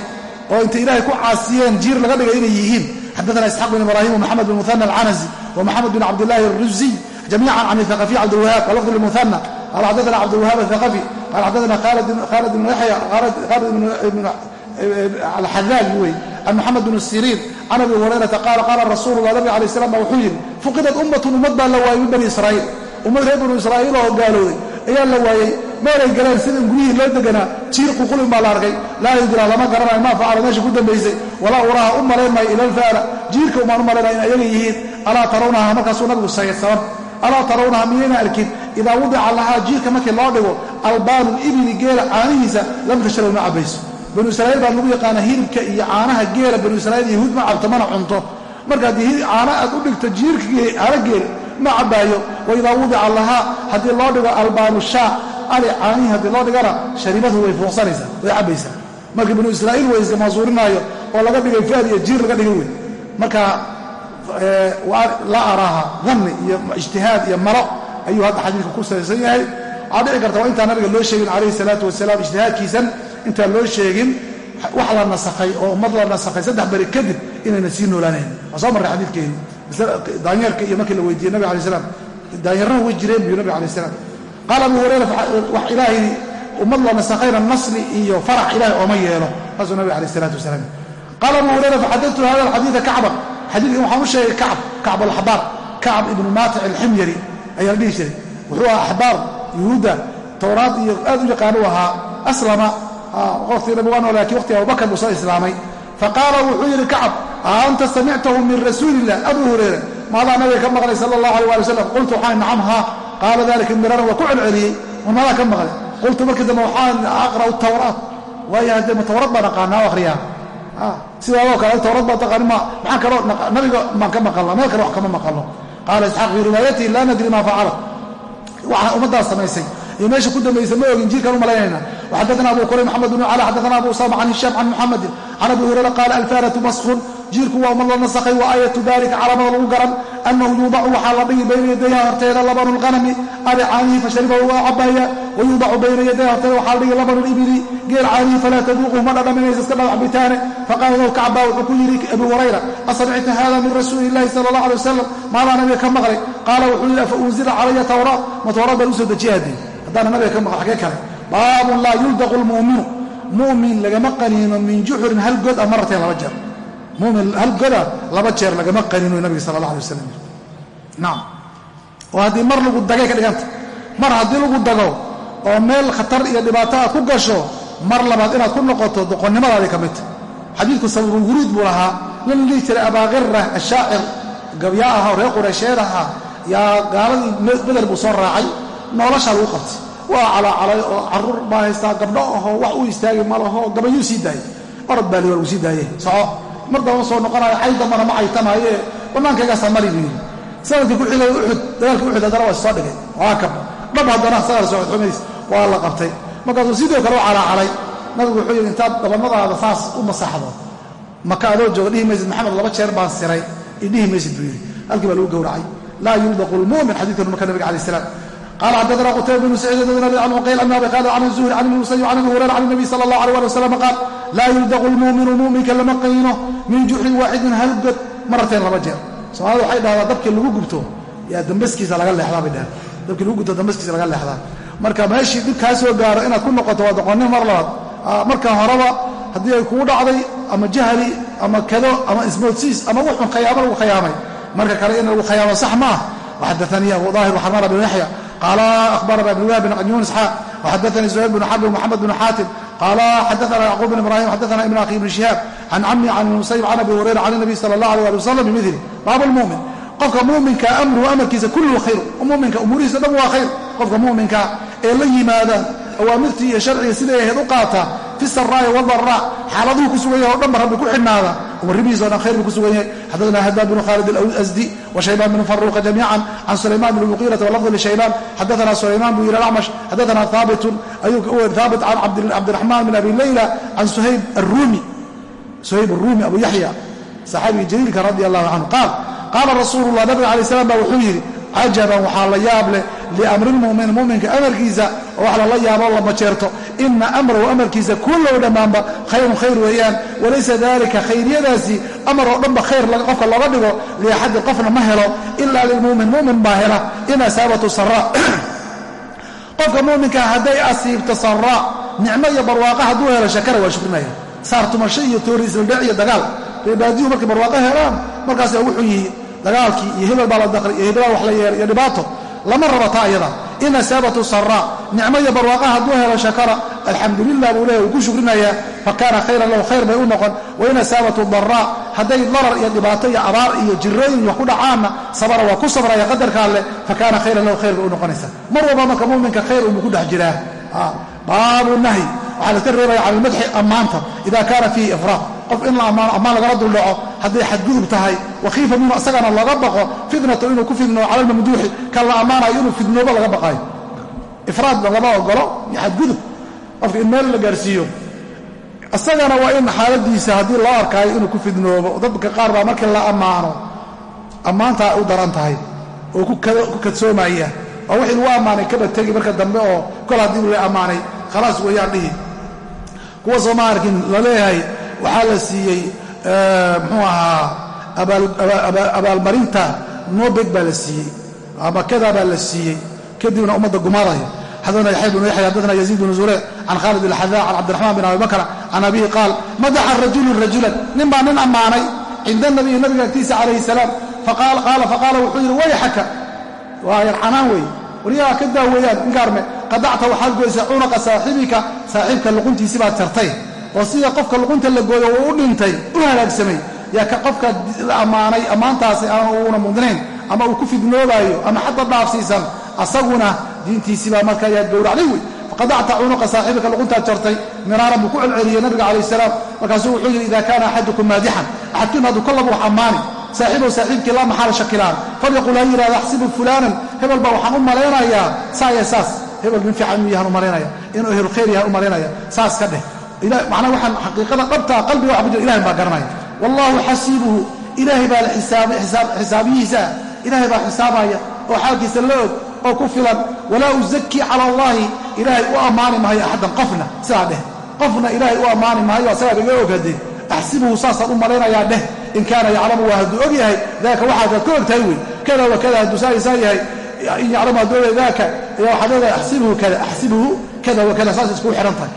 oo intay ilaahay ku caasiyeen jiir laga dhigay inay yihiin. Xaddaana isxaaq bin ibraahim wmaxamed bin muhana alcanasi wamaxamed bin cabdillahi alruziy jamiican can ihaqafiy cabdilwahaab walafd lmuhana qala xaddaana cabdilwahaab athaqafi qala xaddaana khalid bn yaxya khalid alxadaal wey can moxamed bin siriin can abi hurayrata qaala qaala rasuulu lah nabig alay slam ba wuxuu yidhi fuqidat ummatun ummad baa la waayey min bani israa'iil. Ummad reer banu israa'iil oo gaalooday ayaa la waayey meelay galeen sida in guryihii loo deganaa jiir ququlin baa la arkay. Laa yudraa lama garanayo maa facala meesha ku dambaysay. Walaa uraaha u malayn maayo jiirka umaan u malaynaya in ayaga yihiin. Alaa tarawnaha markaasuu nabigu sayay sabab. Alaa tarawnaha miyayna arkin idaa wudica lahaa jiirka markii loo dhigo albaanu ibili geela caanihiisa lam tashraw ma cabayso banu israa'iil baa lagu yaqaana hilibka iyo caanaha geela. Banu israiil yahuud ma cabto mana cunto. Marka haddii caana aad u dhigto jiirka caano geel ma cabaayo wa idaa wudica lahaa haddii loo dhigo albaanu shaa ali caanihii haddii loo dhigana sharibadu way fuuqsanaysaa way cabbaysaa. Marka banu israa'iil way ismasuurinaayo oo laga dhigay faad iyo jiir laga dhigay wey marka laa araaha danni iyo ijtihaad iyo malo ayuu hadda xadiidka ku salaysan yahay. Waxaa dhici karta waa intaan nabiga loo sheegin calayhi salaatu wasalaam ijtihaadkiisan intaan loo sheegin wax la nasakhay oo ummad la nasakhay saddex beri kadib inayna sii noolaanayn waa soo marray xadiidkeeni daanyeerka iyo markii la weydiiyey nabig alay slam daanyarraha way jireen buu nabig alay slam qaala abu hurayra wax ilaahay ummad la nasakhayna nasli iyo farax ilahay ooma yeelo. Saasuu nabig alayh isalaatu wasalaam qaala abu hurayra faxadadtu hada alxadiida kacban xadiidkan waxaan u sheegay kacb kacb alaxbaar. Kacb ibnu maatic alximyari ayaa la dhihi jiray. Wuxuu ahaa axbaar yuhuudda towraad iyo aad u yaqaan u ahaa aslama. Waqtii nabigu waa noolaa kii waqtiga abubakar buu soo islaamay. Faqaala wuxuu yidhi kacab a anta samictahu min rasuuli illah abu hurayra maadaa nabiga ka maqlay sala allahu alay ali wasalam qultu waxaan nacam haa qaala dalika miraran waa ku celceliyey war maadaa ka maqlay qultu markii dambe waxaan aqra'u tawraat waayo haddee ma tawrad baan aqaanaa akhriyaa sidaadoo kale tawrad baa taqaani ma maxaan kaloo nabiga maan ka maqalna meel kale wax kama maqalno qaala isxaaq fii riwaayatihi laa nadri maa facalat waxaa ummaddaas samaysay iyo meesha ku dambaysa ma ogin jiirkaan u malaynayna waxadana abu kuray maxamed bnu cala xadana abu usama can hishaam can muxamedin can abi hurayra qaala alfaaratu maskun jiirku waa ummad la nasakhay wa aayatu dalika calaamada lagu garan annahu yuudacu waxaa la dhigi bayna yadayha horteeda labanu lqanami ari caanihi fasharibahu waa cabaya wa yuudacu bayna yadayha horteeda waxaa la dhigi labanu libili geel caanihi falaa taduuquhu ma dhadhaminaysa iska dhagax bitaane. Faqaala lahu kacba wuxuu ku yidhi abu hurayra asamicta hada min rasuuli illahi sala allah alay wasalam maadaa nabiga ka maqlay? Qaala wuxuu yidhi afa unzila calaya tawraat. Ma tawraat baan u soo dejiya haddii. Haddaana nabiga ka maqla xagee kale. Baabun laa yuldaqu lmu'minu mu'min lagama qaniino min juxurin hal god a maratayn laba jeer mumin hal goda laba jeer lagama qaniino nabiga sala allah alay wasalam nacam oo haddii mar lagu dagay ka dhiganta mar haddii lagu dago oo meel khatar iyo dhibaato aad ku gasho mar labaad inaad ku noqoto doqonnimadaadii ka midta xadiidku sabruguruud buu lahaa. Nin la dhihi jiray abaaqira ashaacir gabyaa aha reer qureysheed aha yaa gaaladii beder buu soo raacay noloshaa lagu qabtay. Waa calaacalay oo carruur baa haystaa gabdho ahoo wax u istaagi malaho gabayuu sii daayay orod baa lagu sii daaye soco mar daba soo noqonayo cay dambana ma caytamaaye bannaankaygaasa mari buu yidhi sannadkii ku xigay uxud dagaalkii uxud haddana waa soo dhigay. Waa kab dhab haddana sagar socod xumays waa la qabtay. Markaasuu sidoo kale u calaacalay nabigu wuxuu yidhi intaad dhabannadaada saas u masaxdo. Maka adoo jooga dhihi maysid maxamed laba jeer baan siray. Idhihi maysid buu yidhi. Halkii baa lagu gowracay. Laa yuldaqu lmu'min xadiidkan marka nabiga alai salaam qala xadana qutayba bnu saciid bn an muqayl an abi qaal can zuhri can ibni musayib can abi hurayra can nabiy sala allah alay ali wasalam qaal laa yuldaqu lmu'minu mu'minka lama qayno min juxrin waaxidin hal god mararteen laba jeer soomaalida waxay dhahdaa dabkii lagu gubto yaa dambaskiisa laga leexdaa bay dhahan dabkii lagu gubto dambaskiisa laga leexdaa marka meeshii dhib kaa soo gaaro inaad ku noqoto waa doqonnin mar labaad marka horeba haddii ay kugu dhacday ama jahli ama kado ama ismoodsiis ama wuxun khayaamo lagu khayaamay marka kale in lagu khayaamo sax ma ah waxadaanii abu daahir waxamara bnu yaxya qaala ahbarana ibn wahb an xa waxadaanii zuhayr bnu xarb moxamed bnu xaatim qaala xadaana yacquub bn ibrahim xadaana ibn akhi ibn shihaab can cammi can musayib can abi hurayra can nabiy sala allah alay ali wasalam bimili baab lmumin qofka muminka amruhu amarkiisa kulluhu khayr muminka umuurihiisa dhan waa khayr qofka muminka ee la yimaada awaamirtii iyo sharciga siday ahayd u qaata fi saraa'i wadaraa xaaladuhu ku sugan yahay o dhanba rabbi ku xidhnaada. Umarihiisa o dhan khayr buu ku sugan yahay xadadana hadaan bnu khaalid alasdi wa shaybaan bnu faruuqa jamiican can sulaymaan bn muqiirata walafdi lishaybaan xadaana sulaymaan buu yidhi acmash xadaana haabitun haabit can cabdiraxmaan bin abi leyla can suhayb aruumi abu yaxya saxaabigii jaliilka radi allahu canhu qaal qaala rasuulu lah nabiga alay slam ba wuxuu yidhi cajaban waxaa la yaab leh liamrilmumin muminka amarkiisa wax lala yaabo la majeerto ina amrahu amarkiisa kullow dhammaanba khayrun khayr weeyaan. Walaysa dalika khayriyadaasi amar oo dhanba khayr qofka looga dhigo liaxadin qofna ma helo ila lilmumin mumin baa hela. In asaabatu sara qofka muminka hadday asiibto sara nicmo iyo barwaaqa hadduu helo shakara waa shukrinaya. Saar tumasho iyo toori isladhec iyo dagaal. Reebaadiyuhu markay barwaaqo helaan markaas waa wuxuu yihiin dagaalkii iyo hebel baa la daqri iyo hebelaa wax la yeelay iyo dhibaato lama raba taa iyada. In asaabatu saraa nicmo iyo barwaaqa hadduu helo shakara alxamdulilah buu leeya uu ku shukrinayaa fa kaana khayran lahu khayr bay u noqon. Wain asaabatu daraa hadday darar iyo dhibaato iyo abaar iyo jirooyin wax ku dhacaanna sabara waa ku sabraya qadarka alleh fa kaana khayran lahu khayr bay u noqonaysaa mar walba marka muminka khayr unbuu ku dhex jiraa baabu nahyi. Waxaa laska reebaya cala almadxi ammaanta ida kaana fiihi ifraaq qof in ammaan lagala duldhaco hadday xadgudub tahay. Wakiifa minhu isagana looga baqo fitnatu inuu ku fidnoo cala lmamduuxi kan la ammaanayo inuu fidnoobo laga baqaayo. Ifraadba lama ogolo xadgudub qofka in meel la gaarsiiyo. Isagana waa in xaaladiisa haddii loo arkaayo inuu ku fidnoobo dadka qaar baa markii la ammaano ammaantaa u daran tahay oo ku kadsoomaya waa wixii lagu ammaanay kaba tegi marka dambe oo kol haddii la ammaanay khalaas weeyaan dhihi. Kuwa sooma arkin la leeyahay waxaa la siiyey muxuu ahaa abaalmarinta nobeg baa la siiyey ama kadaa baa la siiyey kadibna ummadda gumaadaya xadana yaxya bnu yaxya xadana yaziid bnu zureyc can khaalid alxadaa can cabdiraxmaan bin abi bakr can abihi qaal madaxa rajulun rajulan nin baa nin ammaanay cinda nabiyi nabiga agtiisa calayhi salaam. Qaala faqaala wuxuu yidhi wayxaka waa yarcanaan weeye waryaha ka daa weeyaan inkaarme qadacta waxaad goysay cunuqa saaxibika saaxiibka luquntiisi baad jartay oo sida qofka luqunta la gooyo uu u dhintay u halaagsamay yaa ka qofka ammaanay ammaantaasi aan uuna mudnayn ama uu ku fidnoobaayo ama xadda dhaafsiisan asaguna diintiisibaa marka ayaad gowracday wey faqadacta cunuqa saaxibika luquntaad jartay miraaran buu ku celceliyey nabiga calayh salaam. Markaasuu wuxuu yidhi ida kaana axadukum maadixan. Axadkiin hadduu kollaba wax ammaani saaxiibow saaxiibkii laa maxaala shakilaan. Falyaqul ha yidhahda axsibu fulaanan. Hebel baa waxaan u malaynayaa saaya saas. Hebel nin fiican inuu yahan u malaynaya inuu ehlulkhayr yahan u malaynaya saas ka dheh macnaa waxaan xaqiiqada dhabtaa qalbiga waxa ku jira ilahay baa garanaya. Wallaahu xasiibuhu ilaahay baa xisaabiyihiisaa ilaahay baa xisaabaya oo xaalkiisa la og oo ku filan. Walaa uzakii cala allaahi ilaahay u ammaani maayo axaddan qofna sidaa dheh. Qofna ilaahay u ammaani maayo asagaa iga ogade axsibuhu saasaan u malaynayaa dheh. In kaana yaclamu waa hadduu og yahay daaka waxaadaad ka ogtahay wey kada wa kada hadduu saaysaa yahay in yaclamu hadduu ogyahay daaka waxaad leedahay axsibuhu kada axsibuhu kada wa kada saas iskugu xidhan tahay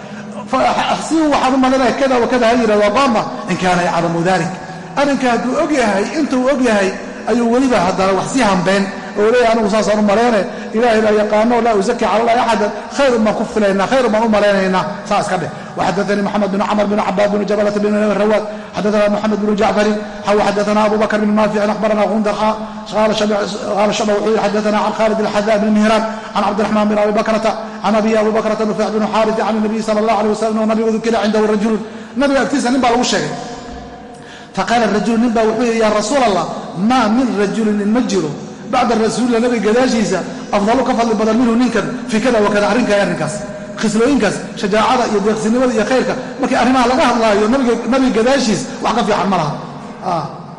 axsibu waxaan u malinaya kada wakada ha yidhahdo gooma in kaana yaclamu dalik. Arrinka hadduu og yahay intuu og yahay ayuu weliba haddana wax sii hambeen oo leeyahay anigu saasaan u malayne ilaahay baa yaqaano laa uzaki cala allahi axadan khayrun baan ku filaynaa khayrun baan u malaynaynaa saa iska dheh وxadثnي محمد بن cمر بن cباd بن جبلة بن rwاد xadثna محمد بن جعفر xw xadثna أbو بكر بن نافع أخبرna غندر qال شhب وxuu yihi xadثna عن khالد الحذاء بن مهران عن cبدالرحمن بن أبي بكرة عن أbي أبي بكرة نفيع بن xاrث عن النبي صلى الله عليه وسلم o nabigu dukira cindahu rajul nabiga agtiisa nin baa lagu sheegay faqاala الrajul nin baa wuxuu yihi ya rasuul الlah ma min rajuli nin ma jiro bacda rasuulila nabiga gadaashiisa afdalu ka fadli badan minhu ninkan fii kada wakada arrinkaa arrinkaas khislooyinkaas shajaacada iyo deeqsinimada iyo khayrka markii arrimaha laga hadlaayo nabiga gadaashiis wax ka fiican ma laha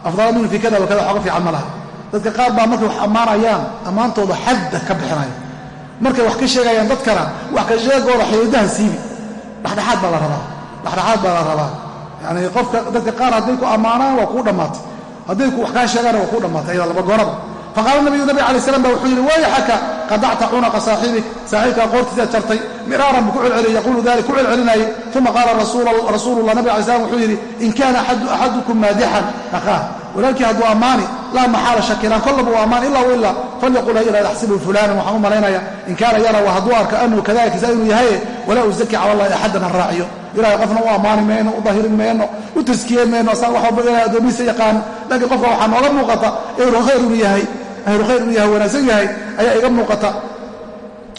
afdala minhu fii kada wakada wax ka fiican ma laha dadka qaar baa markay wax ammaanayaan ammaantooda xadda ka bixinaya markay wax ka sheegayaan dadkana wax ka sheegooda xididaha siibi dhexdhexaad baa la rabaa dhexdhexaad baa la rabaa yani qofka dadka qaar hadday ku ammaanaan waa kuu dhammaatay hadday wax kaa sheegaana waa kuu dhammaatay ayada laba gooraba faqaala nabiyu nabi alay slam ba wuxuu yidhi wayxaka qadacta cunaqa saaxibik saaxiibkaa qoortiisaad jartay miraaran buu ku celceliyay yaquulu dalik ku celcelinayay uma qaala rasuulullah nabi alay slam wuxuu yidhi in kaana axadukum maadixan akhaah walaalkii hadduu ammaani laa maxaala shakilaan kollaba u ammaan ilaa ilaa falyaqul ha yihahd axsibu fulanan waxaan u malaynaya in kaana yara wa hadduu arka anuu kadalika saa inuu yahaye walaa uzaki cala allahi axadan aan raaciyo ilahay qofna u ammaani mayno u dahirin mayno u taskiyen mayno asaa wax walba ilahay addoomihiisa yaqaano laakiin qofka waxaa nooga muuqata ahlu khayr inuu yahay ahlu khayr inuu yahay wanaagsan yahay ayaa iga muuqata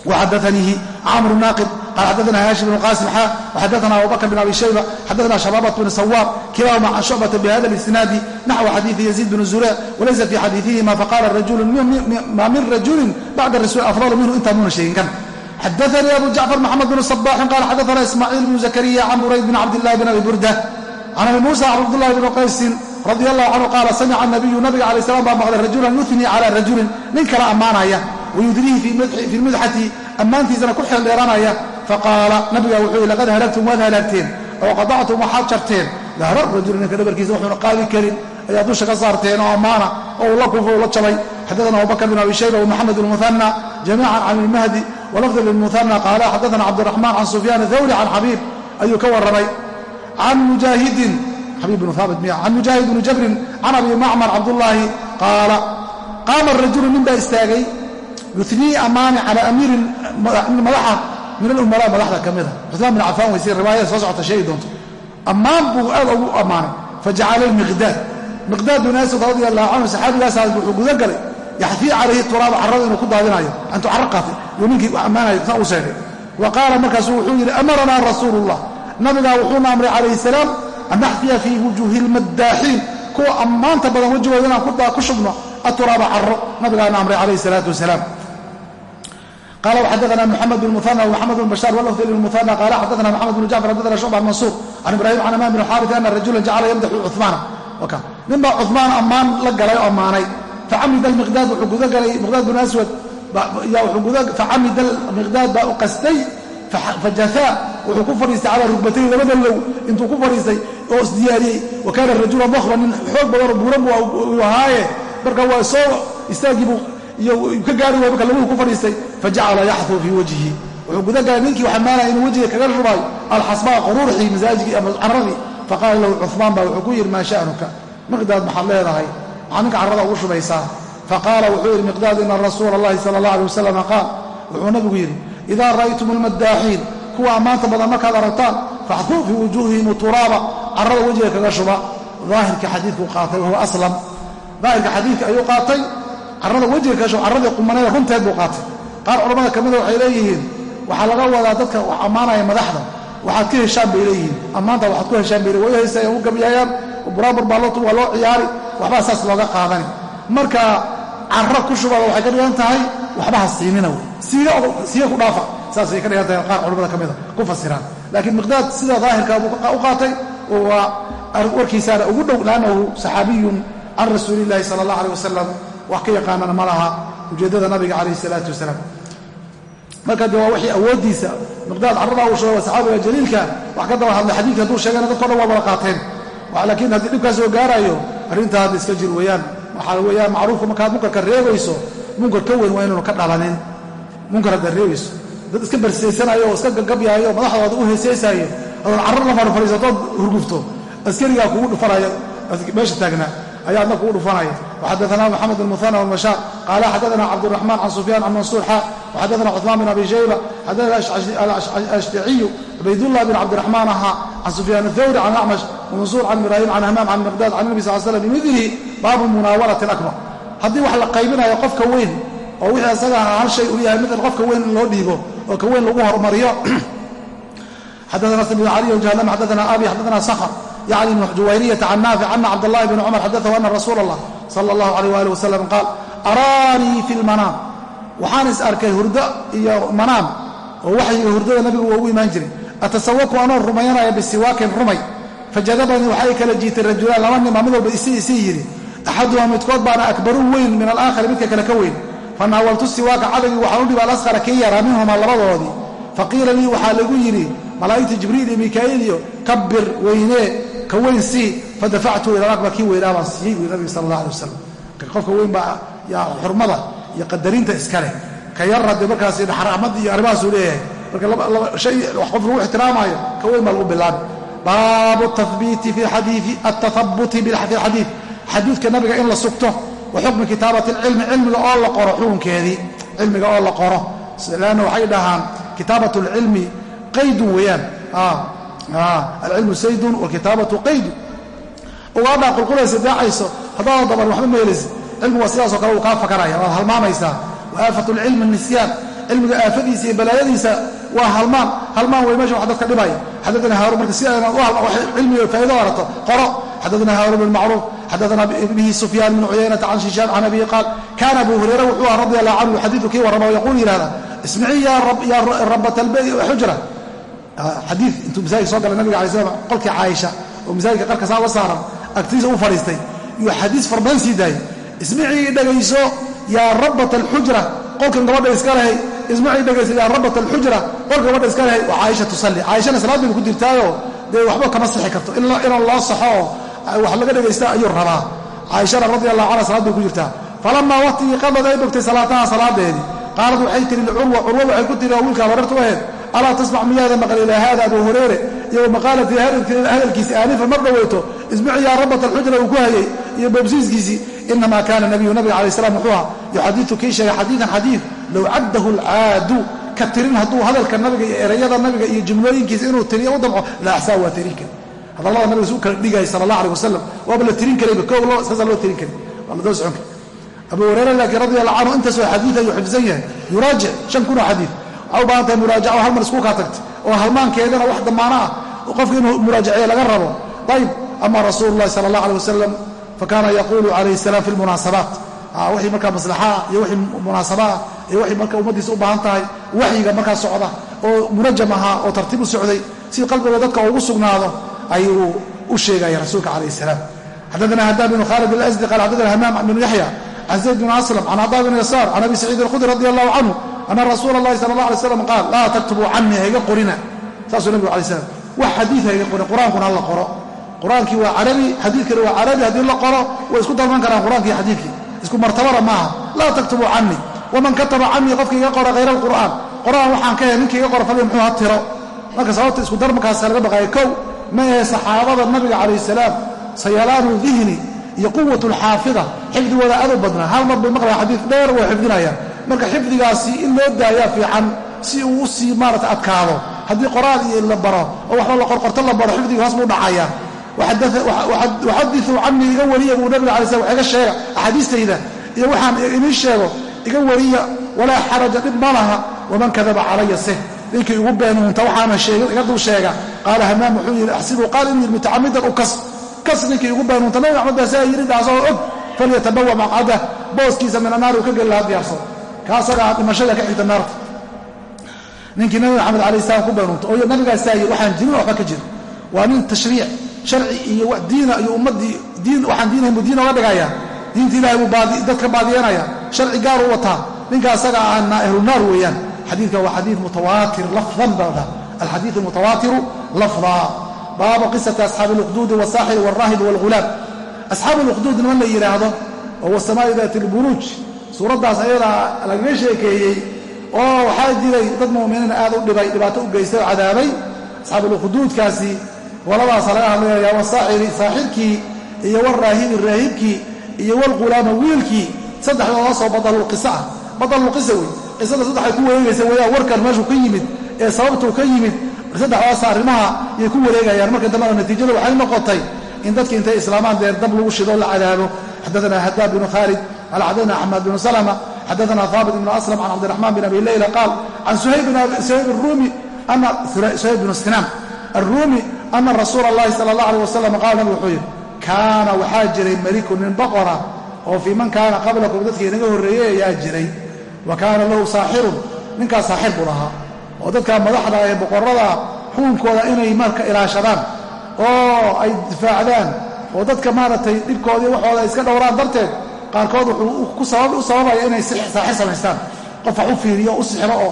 وxadثnيi cmr ناqد qال xadثna hاشم بن qاsم xا وxadثna abubكر بن أbي شhيبة xadثna شhبابة بن سwاr kilahma can شhuعبة بhda الإسناaد نaxو xadيiث يزيد بن زuريع وlaysa fي xadيiثihima faqاla رaجuل ma min رaجuل baعda الرasuل أفضل minhu intaa muna sheegin kan xadثnي أbu جعفر محمد بن صباح qال xadثna إسماعيل بن زكريا عن burayd بن cabدالله بن أbي بuردة عن أbي موسى cبدالله بن qaysi radi allahu canhu qaala samica nabiyu nabiga alay salam baa maqlay rajulan yutnii cala rajulin. Nin kala ammaanaya wayudriihi fii mudxati ammaantiisana ku xeel dheeraanaya faqaala nabigaa wuxuu yihi laqad halagtum waad halaagteen oo qadactum waxaad jarteen dahra rajulin ninka dhabarkiisa wuxuuna qaadi karin ayaad dusha ka saarteen oo ammaana oo uu la kufo uu la jabay. Xaddaana abubakr bin abi shayba wamaxamed bn muhana jamiican can ilmahdi walafd lilmuhana qaala xadaana cabdiraxmaan can sufyaan thawri can xabiib ayuu ka warramay. Can mujaahidin xabiib bnu haabit miya can mujaahid bni jabrin can abi macmar cabdullaahi qaala qaama rajulu nin baa istaagay yunii ammaani calaa amiirin madaxa min alumalaa madaxda ka mida cusmaan bin cafaan weyse riwaayada soo socota sheegi doonto ammaan buu aad ugu ammaanay fajacala miqdaad miqdaad bin asad radi allahu canhu saxaabigaasaas wuxuu guda galay yaxfii calayhi turaaba carrada inuu ku daadinayo antuu carro qaatay yuu ninkii ammaanayo saa u sheegay wa qaala markaasu wuxuu yidhi amaranaa rasuulu ullah nabigaa wuxuuna amray calayhi salaam an naxfiya fii wujuuhi lmaddaaxiin kuwa ammaanta badan wejigooda inaan ku shubno aturaaba carro nabigaana amray calayhi salaatu wasalaam qala xadana mxamed bn muana wmaxamed bn bashaar wlafd bn muana qala xadana maxamed bn jacfar xadana shucba mansuur can ibrahim can imaan bn xaarit ana rajulan jacala yamdaxu cumaana nin baa cumaan ammaan la galay oo ammaanay facamida miqdaad wuxuu guda galay miqdaad bn aswad facamida miqdaad baa u qastay fajafaa wuxuu ku fadhiistay calaa rugbatay labada low intuu ku fadhiistay oo isdiyaariyey wa kaana rajula dahba nin xoog badanoo buuran uu ahaaye. Marka waa soo istaagiibuu ka gaari waay marka laguhu ku fadhiistay. Fajacala yaxuu fii wajhi wuxuu gudagalay ninkii xamaanaya inuu wejiga kaga shubaayo alxasbaa quruurxii masaajigii ama carradii. Faqaala lahu cumaan baa wuxuu ku yidhi maa sha'nuka? Miqdaad maxaad leedahay maxaad ninka carrada ugu shubaysaa. Faqaala wuxuu yidhi miqdaad ina rasuula allahi sala allah alay wasalam qaal. Wuxuu nabigu yidhi idaa ra'aytum almaddaaxiin kuwa ammaanta badan markaad aragtaan faxduu fii wujuuhihim turaaba carrada wejiga kaga shuba daahirka xadiidkuu qaatay wahuwa aslam daahirka xadiidka ayuu qaatay carrada wejiga kaga shuba carradii qumaneeda runteed buu qaatay qaar culammada ka mida waxay leeyihiin waxaa laga wadaa dadka wax ammaanaya madaxda waxaad ka heshaan bay leeyihiin ammaanta waxaad ku heshaan bay way haysayaan u gabyayaan buraabur baa waa loo ciyaari waxbaa saas looga qaadani marka carro ku shubada waxay ka dhigan tahay waxba ha siinina wey. Siiga ku dhaafa. Saasay ka dhigan tahay qaar culamada ka mida ku fasiraan. Laakiin miqdaad sida daahirka u qaatay waa warkiisaana ugu dhow laannahu saxaabiyun can rasuuli illahi sala allah aleh wasalam wax ka yaqaanana ma laha. Ujeeddada nabiga calayh isalaatu wasalaam. Marka de waa wixii awooddiisa. Miqdaad carradaa uu sheego saxaabiga jaliilka. Wax ka daba hadlay xadiidka hadduu sheegana dadko dhan waa wada qaateen. Laakiin haddii dhibkaa soo gaarayo arrintaa iska jir weeyaan. Waxaa weeyaan macruufka markaad munkarka reebayso munkar ka weyn waa inuunu ka dhalanin munkaraad dareebayso dad iska barseysanayo oo iska gagabyahayo madaxdooda u heeseysaayo adoon carrar lafaru fadhiisatood hurgubto askarigaa kugu dhufanaya meesha taagnaa ayaa adna kugu dhufanaya waxadaanaa maxamed almuhana walmashaar qaala xadaanaa cabduraxmaan can sufyaan can mansuur xaa waxadaanaa cuثmaan bin abi shayba xadaanaa ashtaciyu cubaydullah bin cabdiraxmaan ahaa can sufyaan athawri can acmash wmansuur can miraayim can hamaam can miqdaad can nabi sal l slam bimidlihi baabu munaawarati akbar haddii wax la qaybinayo qofka weyn oo wixii asaga ahaa hal shay uu yahay mid qofka weyn in loo dhiibo oo ka weyn lagu hormariyo. Xadana sn bn cali jahanam xadana abi xadana sakhr yacni ibn can naafic ana cabdاllahi bn cumar xadaahu ana rasuula allah sala اllahu alayh waalih wasalam qaal araanii fi lmanaam waxaan is arkay hurdo iyo manaam oo waxyiga hurdada nabigu ugu imaan jiray. Atasawaku anoo rumayanaya bisiwaakin rumay. Fajadabanii waxay kala jiitay rajulaan laba nima mid walba isi isi yidhi axaduhaa midkood baana akbaru weyn min alaakhari midka kale ka weyn fanaawaltu siwaaka cadagii waxaan u dhiba alasqara kii yaraa minhumaa labadoodii faqiila lii waxaa lagu yidhi malaa'igta jibriil iyo mikaa'iil iyo kabir weynee ka weyn sii fadafactu ila akbar kii weynaa baan siiyey buui nabiga sala allah alay wasalam qofka weyn baa xurmada iyo qadarinta iskaleh ka yarra dee markaas raxmad iyo arrimahaasuu leeyahay marka hay wax qof lagu ixtiraamaayo ka weyn xadiidka nabiga in la sugto wa xukmi kitaabati alcilmi cilmiga oo la qoro xukunkeedii cilmiga oo la qoro. Lanna waxay dhahaan kitaabat alcilmi qaydun weeyaan. Alcilmu saydun walkitaabatu qaydu ugaadhaa qulqulaysa daacayso haddaada daban waxba ma helaysid cilmigu waa sidaasoo kale uu kaa fakaraya waad halmaamaysaa wa aafatu lcilmi nisyaan. Cilmiga aafadiisa iyo balaayadiisa waa halmaan. Halmaan wey meesha wax dadka dhibaya. Xadana haarun marka si cilmiga faa'ido arato qoro xadana haarun bn macruuf xadana bihi sufyaan bn cuyaynata can shishaan can abihi qaal kaana abu hurayra wuxuu aha radi allah canhu xadiidu kii warrama yaquul yihahda ismicii yaa rabat xujra xadii intuu masaajid soo galay nabiga alay slam qolkii caaisha oo masaajidka qarka saa la saaran agtiisa u fadhiistay yuu xadiis farbadan sii daayey ismicii dhegayso yaa rabat alxujra qolkan gabadha iska lehay ismacii dhegayso yaa rabat alxujra qolkan gabadha iska lehay waa caaisha tusalli caaishana salaad bay ku jirtaayo dee waxba kama sixi wax laga dhegaysta ayuu rabaa. Caaishana radi allahu canha salaad bay ku jirtaa. Falamaa waqtigii qadad ay bogtay salaataha salaadeedii qaalad waxay tihi licurwa curwa waxay ku tihi oo wiilkaa barartu aheed alaa tasmac miyaada maqal ilaa haada abu hurayre iyo maqaalatii hadalkiisi aanifa mar dhoweyto ismaci yaa rabat alxujra uu ku hayay iyo boobsiiskiisii inamaa kaana nabiyu nabiga alay slam wuxuu aha yuxadiu kii sheegay xadiidan xadiid low caddahu alcaadu. Ka tirin hadduu hadalka nabiga iyo erayada nabiga iyo jumlooyinkiisa inuu tiriyo u damco la axsaa waa tirin kari hadallada nabiga su kala dhigaya sala allah aleh wasalam waaba la tirin karayba koog saasa loo tirin kari waa la daba socon kari abu hurayra laakiin radi allah canhu intaasoo xadiid ayuu xifdisan yahay. Yuraajic shan kunoo xadiid. Waxay u baahan tahay muraajaca hal mar isku kaa tagtay oo halmaankeedana wax damaano ah qofka inuu muraajaceeye laga rabo. Ayb ama rasuulu llahi sala allah aleh wasalam fakana yaquulu calayhi salaam fi lmunaasabaat wixii markaa maslaxaa iyo wixii munaasabaah iyo wixii marka ummaddiisa u baahan tahay waxyiga markaa socda oo munajam ahaa oo tartiib u socday si qalbiga dadka ugu sugnaado ayuu u sheegaya rasuulka calayh salaam. Xadana hadaan bnu khaalid alasdi qal xadana hamaam bnu yaxya can zayd bn aslam can cadaa bn yasaar can abi saciid alkhudri radi allahu canhu ana rasuula اllahi sala اllah alay slam qaal laa taktubuu canii hayga qorina. Saasuu nabigu alay slam wax xadiid hayga qorin qur'aankuna ha la qoro. Qur'aankii waa carabi xadiidkani waa carabi haddii la qoro way isku dalman karaan qur'aanki iyo xadiidkii. Isku martabara maaha. Laa taktubuu canii waman kataba canii qofka iga qora hayra alqur'aan. Qor-aan waxaan ka hel ninka iga qora fali muxuu ha tiro. Marka sababta isku darmarkaasa laga baqaaya kow ma ahe saxaabada nabiga calayh salaam sayalaanu dihni iyo quwat lxaafida xifdigooda aad u badnaa. Hal mar bay maqlaya xadiid dheer waa xifdinayaan marka xifdigaasi in loo daayaa fiican si uu u sii maarata adkaado. Haddii qoraal iyo la baro oo waxba la qorqorto la baro xifdigi hoos buu dhacaya. Waxadiuu canii iga wariya buu nabiga alay slam iga sheega axaadiistayda. Iyo waxaan inii sheego iga wariya walaa xaraja dhib ma laha waman kadaba calaya seh ninkii igu beenuunta waxaana iga dul sheega qaala hamaam wuxuu yidhi axsibuu qaal inuu yidhi mutacamidan u kas kas ninkii igu beenuunta nabi maxamed baa saa yidhi daasoo og falyatabawa maqcadah booskiisa min annaari uu ka geli lahaa diyaarsado kaasagaa dhimashada ka xigta naarta. Ninkii nabi maxamed alayh salam ku beenuunta oo nabigaas saa yidhi waxaan jirin waxba ka jira waa nin tashriic sharci iyo diina iyo ummaddii diin waxaan diinahay buu diin oga dhigaya. Diinta ilahay buu dadka baadiyanaya sharci gaar u wataa. Ninka asaga ahna ahlunaar weeyaan xadiidka waa xadiid mutawaatir lafdan baa dhaha alxadiidu mutawaatiru lafdaa baabu qisati asxaabi اluqduudi wاsaaxiri wاlraahib wاlghulaam asxaabu اluqduud niman la yidhaahdo oo wasamaa'i daati اlburuuj suuraddaas ayadaa lagaga sheekeeyey oo waxaa jiray dad mu'miniin aad u dhibay dhibaato u geystay oo cadaabay asxaabuulukhuduudkaasi waladaasa laga hadlayaa wasaaxiri saaxirkii iyo walraahibi raahibkii iyo walghulaama wiilkii saddexdoodaasoo badalulqisa ah badalulqisa wey qisada saddexay ku wareegaysa weyaan warkan meeshuu ka yimid ee sababtuu ka yimid saddexdaas arrimaha yay ku wareegayaan. Marka dambe natiijada waxay noqotay in dadki intay islaamaan deen dab lagu shido la cadaabo xadaana hadaab bnu khaalid qala xadaana axmed bnu salma xadaana haabit ibnu aslam can cabdiraxman bin abi leyla qaal can suhayb rumi suhayb bnu sinaam arruumi ana rasuula allahi sala allah aleh wasalam qaal nabigu wuxuu yidhi kaana waxaa jiray meliku nin boqora oo fii man kaana qablakum dadkii inaga horreeyey ayaa jiray wa kaana lahu saaxirun ninkaas saaxir buu lahaa oo dadka madaxda ee boqorada xukunkooda inay marka ilaashadaan oo ay difaacdaan oo dadka maaragtay dhibkoodii waxooda iska dhowraan darteed qaarkood wuxuu u sababaya inay saaxir samaystaan. Qof wax u fiiriyo o u sixiro oo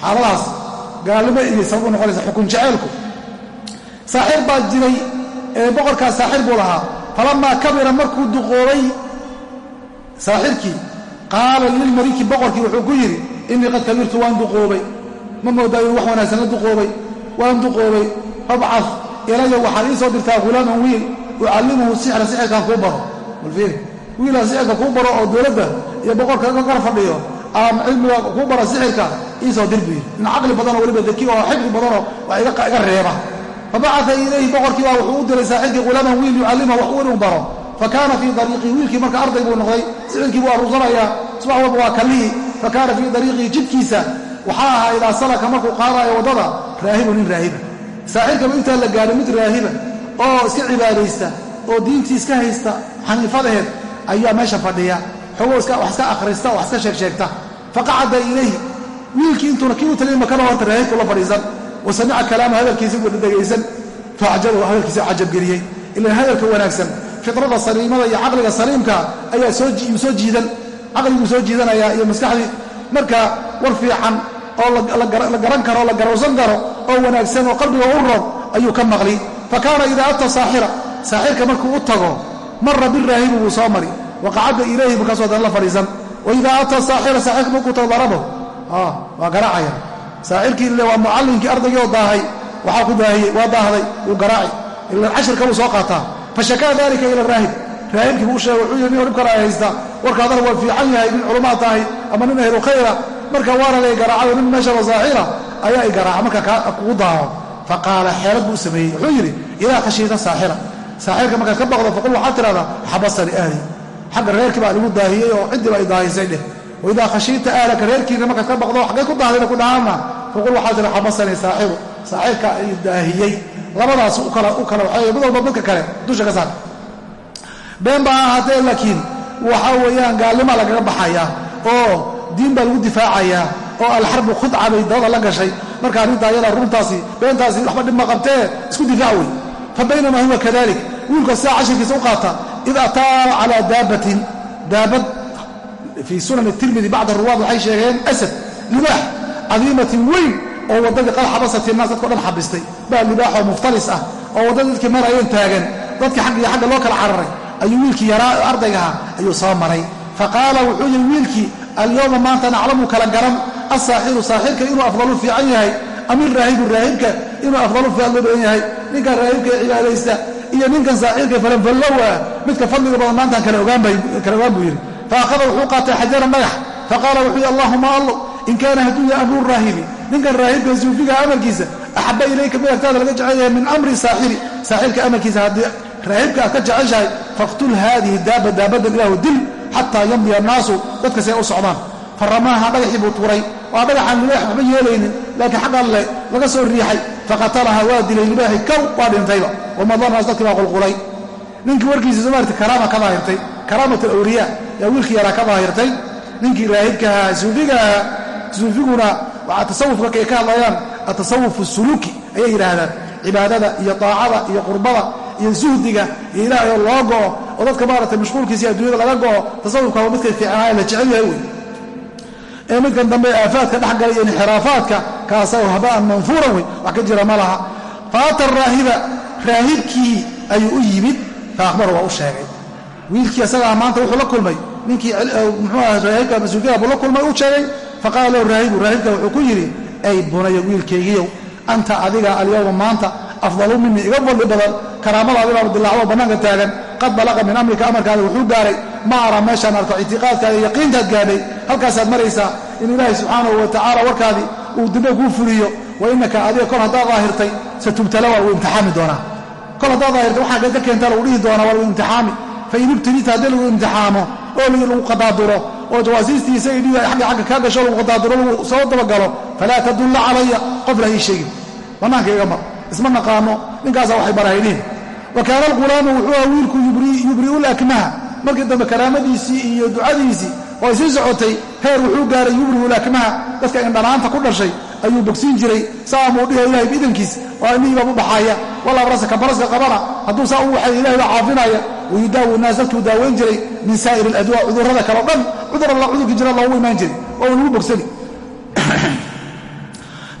xaaladahaas gaalnimo iyo sabab u noqonaysa xukun jaceylku saaxir baa jiray ee boqorkaas saaxir buu lahaa. Falamaa kabira markuu duqoobay saaxirkii qaala lilmaliki boqorkii wuxuu ku yidhi innii qad kabirtu waan duqoobay. Ma moodaa wax wanaagsan la duqoobay? Waan duqoobay. Fabcaf ilaya waxaad ii soo dirtaa hulaaman wiil. Ucallimuhu sixra sixirkaan kuu baro. Bal fiiri. Wiilaa sixirka kuu baro oo dowladda iyo boqorka ka kala fadhiyo aan cilmiga kuu bara sixirka iisoo dir buu yidhi. In caqli badanoo weliba daki oo xifdi badanoo waa iga reeba. Fabacaa ilayhi boqorkii baa wuxuu u diray saaxibkii ghulaaman wiil yucallima wax inuu baro fakaana fii dariiqii wiilkii marka arday buu noqday sixirkii buu aruursanayaa subax walba waa kallihii fakaana fii dariiqihi jidkiisa waxaa ahaa idaa salaka markuu qaadaayo waddada raahibu nin raahiba saaxirkaba intaa la gaadho mid raahiba oo iska cibaadaysta oo diintii iska haysta xaniifadaheed ayaa meesha fadhiya. Xogo wax iska akhrista wax iska sheegsheegta. Faqacada ilayhi wiilkii intuuna kii u tagay makana horta raahibku la fadhiisan. Wa samica kalaama hadalkiisa buu dhegaysan faacjabahu hadalkiisa cajabgeliyey ilan hadalka wanaagsan fitrada saliimada iyo caqliga saliimka ayaa soo jiidan. Caqliguu soo jiidanayaa iyo maskaxdii. Marka war fiican oo la garan karo la garowsan karo oo wanaagsan oo qalbiga u roon ayuu ka maqli. Fa kaana idaa ata saaxira saaxirka markuu u tago mara biraahibi wuu soo mari. Waqacadda ilayhi markaasoo dan la fadhiisan. Waidaa ata saaxira saaxirka markuu tago darabahu waa garaacaya saaxirkii ile waa mucallinkii ardaygii oo daahay waxaa ku daahiyey waa daahday wuu garaaci. Ila cashirka buu soo qaataa fashakaa dalika ila raahib. Raahibkii buu sheegay wuxuu yidhi nin dhib kale ay haystaa warkaadana waa fiican yahay nin culamaa tahay ama nin ahlu khayra. Marka waana lay garaacayo nin meesha wasaaxira ayaa i garaaca marka kugu daaho faqaala xeelad buu sameeyey. Wuxuu yidhi idaa khashiita saaxira saaxirka markaad ka baqdo faqul waxaad tidhahdaa xabasani ahli xagga reerkii baa ligu daahiyey oo ciddii baa i daahisay dheh waidaa khashiita ahlaka reerkiina markaad ka baqdo xaggay ku dahdayna ku dhahaana faqul waxaad tidha xabasanii saaxiru saaxirka i daahiyey labadaas u kala mid midka kale dusha ka saar. Been baa ahaatee laakiin waxaa weeyaan gaalnimaa lagaga baxayaa oo diin baa lagu difaacayaa oo alxarbu khudca bay dabada la gashay. Marka arrinta ayada runtaasi beentaasi waxba dhib ma qabtee isku difaac wey fa baynamaa huwa kadalik. Wiilkoo sidaa cashirkiisa u qaata id ataa calaa daabbatin daabad fii sunan tirmidi bacda ruwaad waxay sheegeen asad libaax cadiimatin weyn oo waddadii qad xabasati naas dhan xabistay. Baa libaaxoo muftalis ah oo waddadii dadkii marayeen taagan dadkii xagg xagga loo kala cararay ayuu wiilkii yaraa ardaygaha ayuu soo maray. Faqaala wuxuu yidhi wiilkii alyowma maanta naclamu kala garan asaaxiru saaxirka inuu afdalu fiican yahay ama iraahibu raahibka inuu afdalu fiican loo badan yahay ninkan raahibka ee cibaadaysta iyo ninkan saaxirka falanfallowa midka fadliga badan maantaan kala ogaan buu yidhi. Faakhada wuxuu qaatay xajaran dhagax faqaala wuxuu yidhi allahuma allo in kaana hadduu yahay amru raahibi ninkan raahibka suufiga amarkiisa axaba ilayka mid laga jecel yahay min amri saaxiri saaxirka amarkiisa haddii raahibka aad ka jeceshahay faqtul haadihi daaba daabadan ilaahu dil xataa yamdiya annaasu. Dadka say u socdaan. Fa ramaaha dhagaxii buu tuuray. Waa dhagaxaan libaax waxba yeelaynin laakiin xag alle laga soo riixay. Faqatalaha waa dilay libaaxi kow waa dhintayba. Wamadanaas dadkii baa qulqulay. Ninkii warkiisa somaarta karaama ka daahirtay. Karaamat alawliyaa yaa wiilkii yaraa ka daahirtay. Ninkii raahibka ahaa suufiga ahaa suufiguna waxaa tasawufka kay ka hadlayaan atasawufu suluuki ayay yidhaahdaan. Cibaadada iyo daacada iyo qurbada iyo zuhdiga iyo ilaahay oo loo go'o oo dadka maaragtay mashquulkiisa iyo adduunyada laga go'o tasawufka waa midkay fiicnaaye la jecel yahay wey ee midkan dambe aafaadka dhexgala iyo inxiraafaadka kaasao haba'an manfuuran wey wax ka jira ma laha. Faata raahiba raahibkii ayuu u yimid fa akhbaru waa u sheegay. Wiilkii asagaa maanta wuxuu la kulmay. Ninkii muxuu aha raahibka mas'uulkada buu la kulmay u sheegay faqaala lahu raahibu raahibka wuxuu ku yidhi ay bunaya wiilkaygiyow anta adiga alyowma maanta afdalu minii iga fadli badan karaamadaadi baaba dilaacdo bannaanka taagan qad balaqa min amrika amarkaada wuxuu gaaray ma ara meeshaan arko ictiqaadkaada yaqiintaad gaadhay halkaasaad maraysaa in ilaahay subxaanahu wa tacaala warkaadii uu dibna kuu fuliyo wa innaka adiga kol haddaad daahirtay satubtala waa lagu imtixaami doonaa kol haddaad daahirtay waxaa ka keentaa lagu dhihi doonaa waa lagu imtixaami fain ibtilita haddii lagu imtixaamo oo lagu qadaaduro oo jawaasiistiisa idhi agga agga kaa gasho lagu qadaaduro lagu soo dabagalo falaa tadulla calaya qofna ii sheegin. Bannaanka iga mar isma naqaano ninkaasaa waxay barahayniin wa kaana alghulaamu wuxuu aha wiilku yubri'u lakmaha markii dambe karaamadiisii iyo ducadiisii oo sii socotay heer wuxuu gaaray yubri'u lakmaha dadka indhanaanta ku dhashay ayuu bogsiin jiray. Saamuu dhiha ilahay biidankiis waa imihiibaa u baxaaya. Walabrasaka baraska qabana hadduu saa u waxay ilahay baa caafinaya wayudaawi naas dadkuu daaweyn jiray min saa'ir aladwa cudurrada kaleo dhan cudur alla cudurkii jira loogu imaan jiray oo lagu bogsani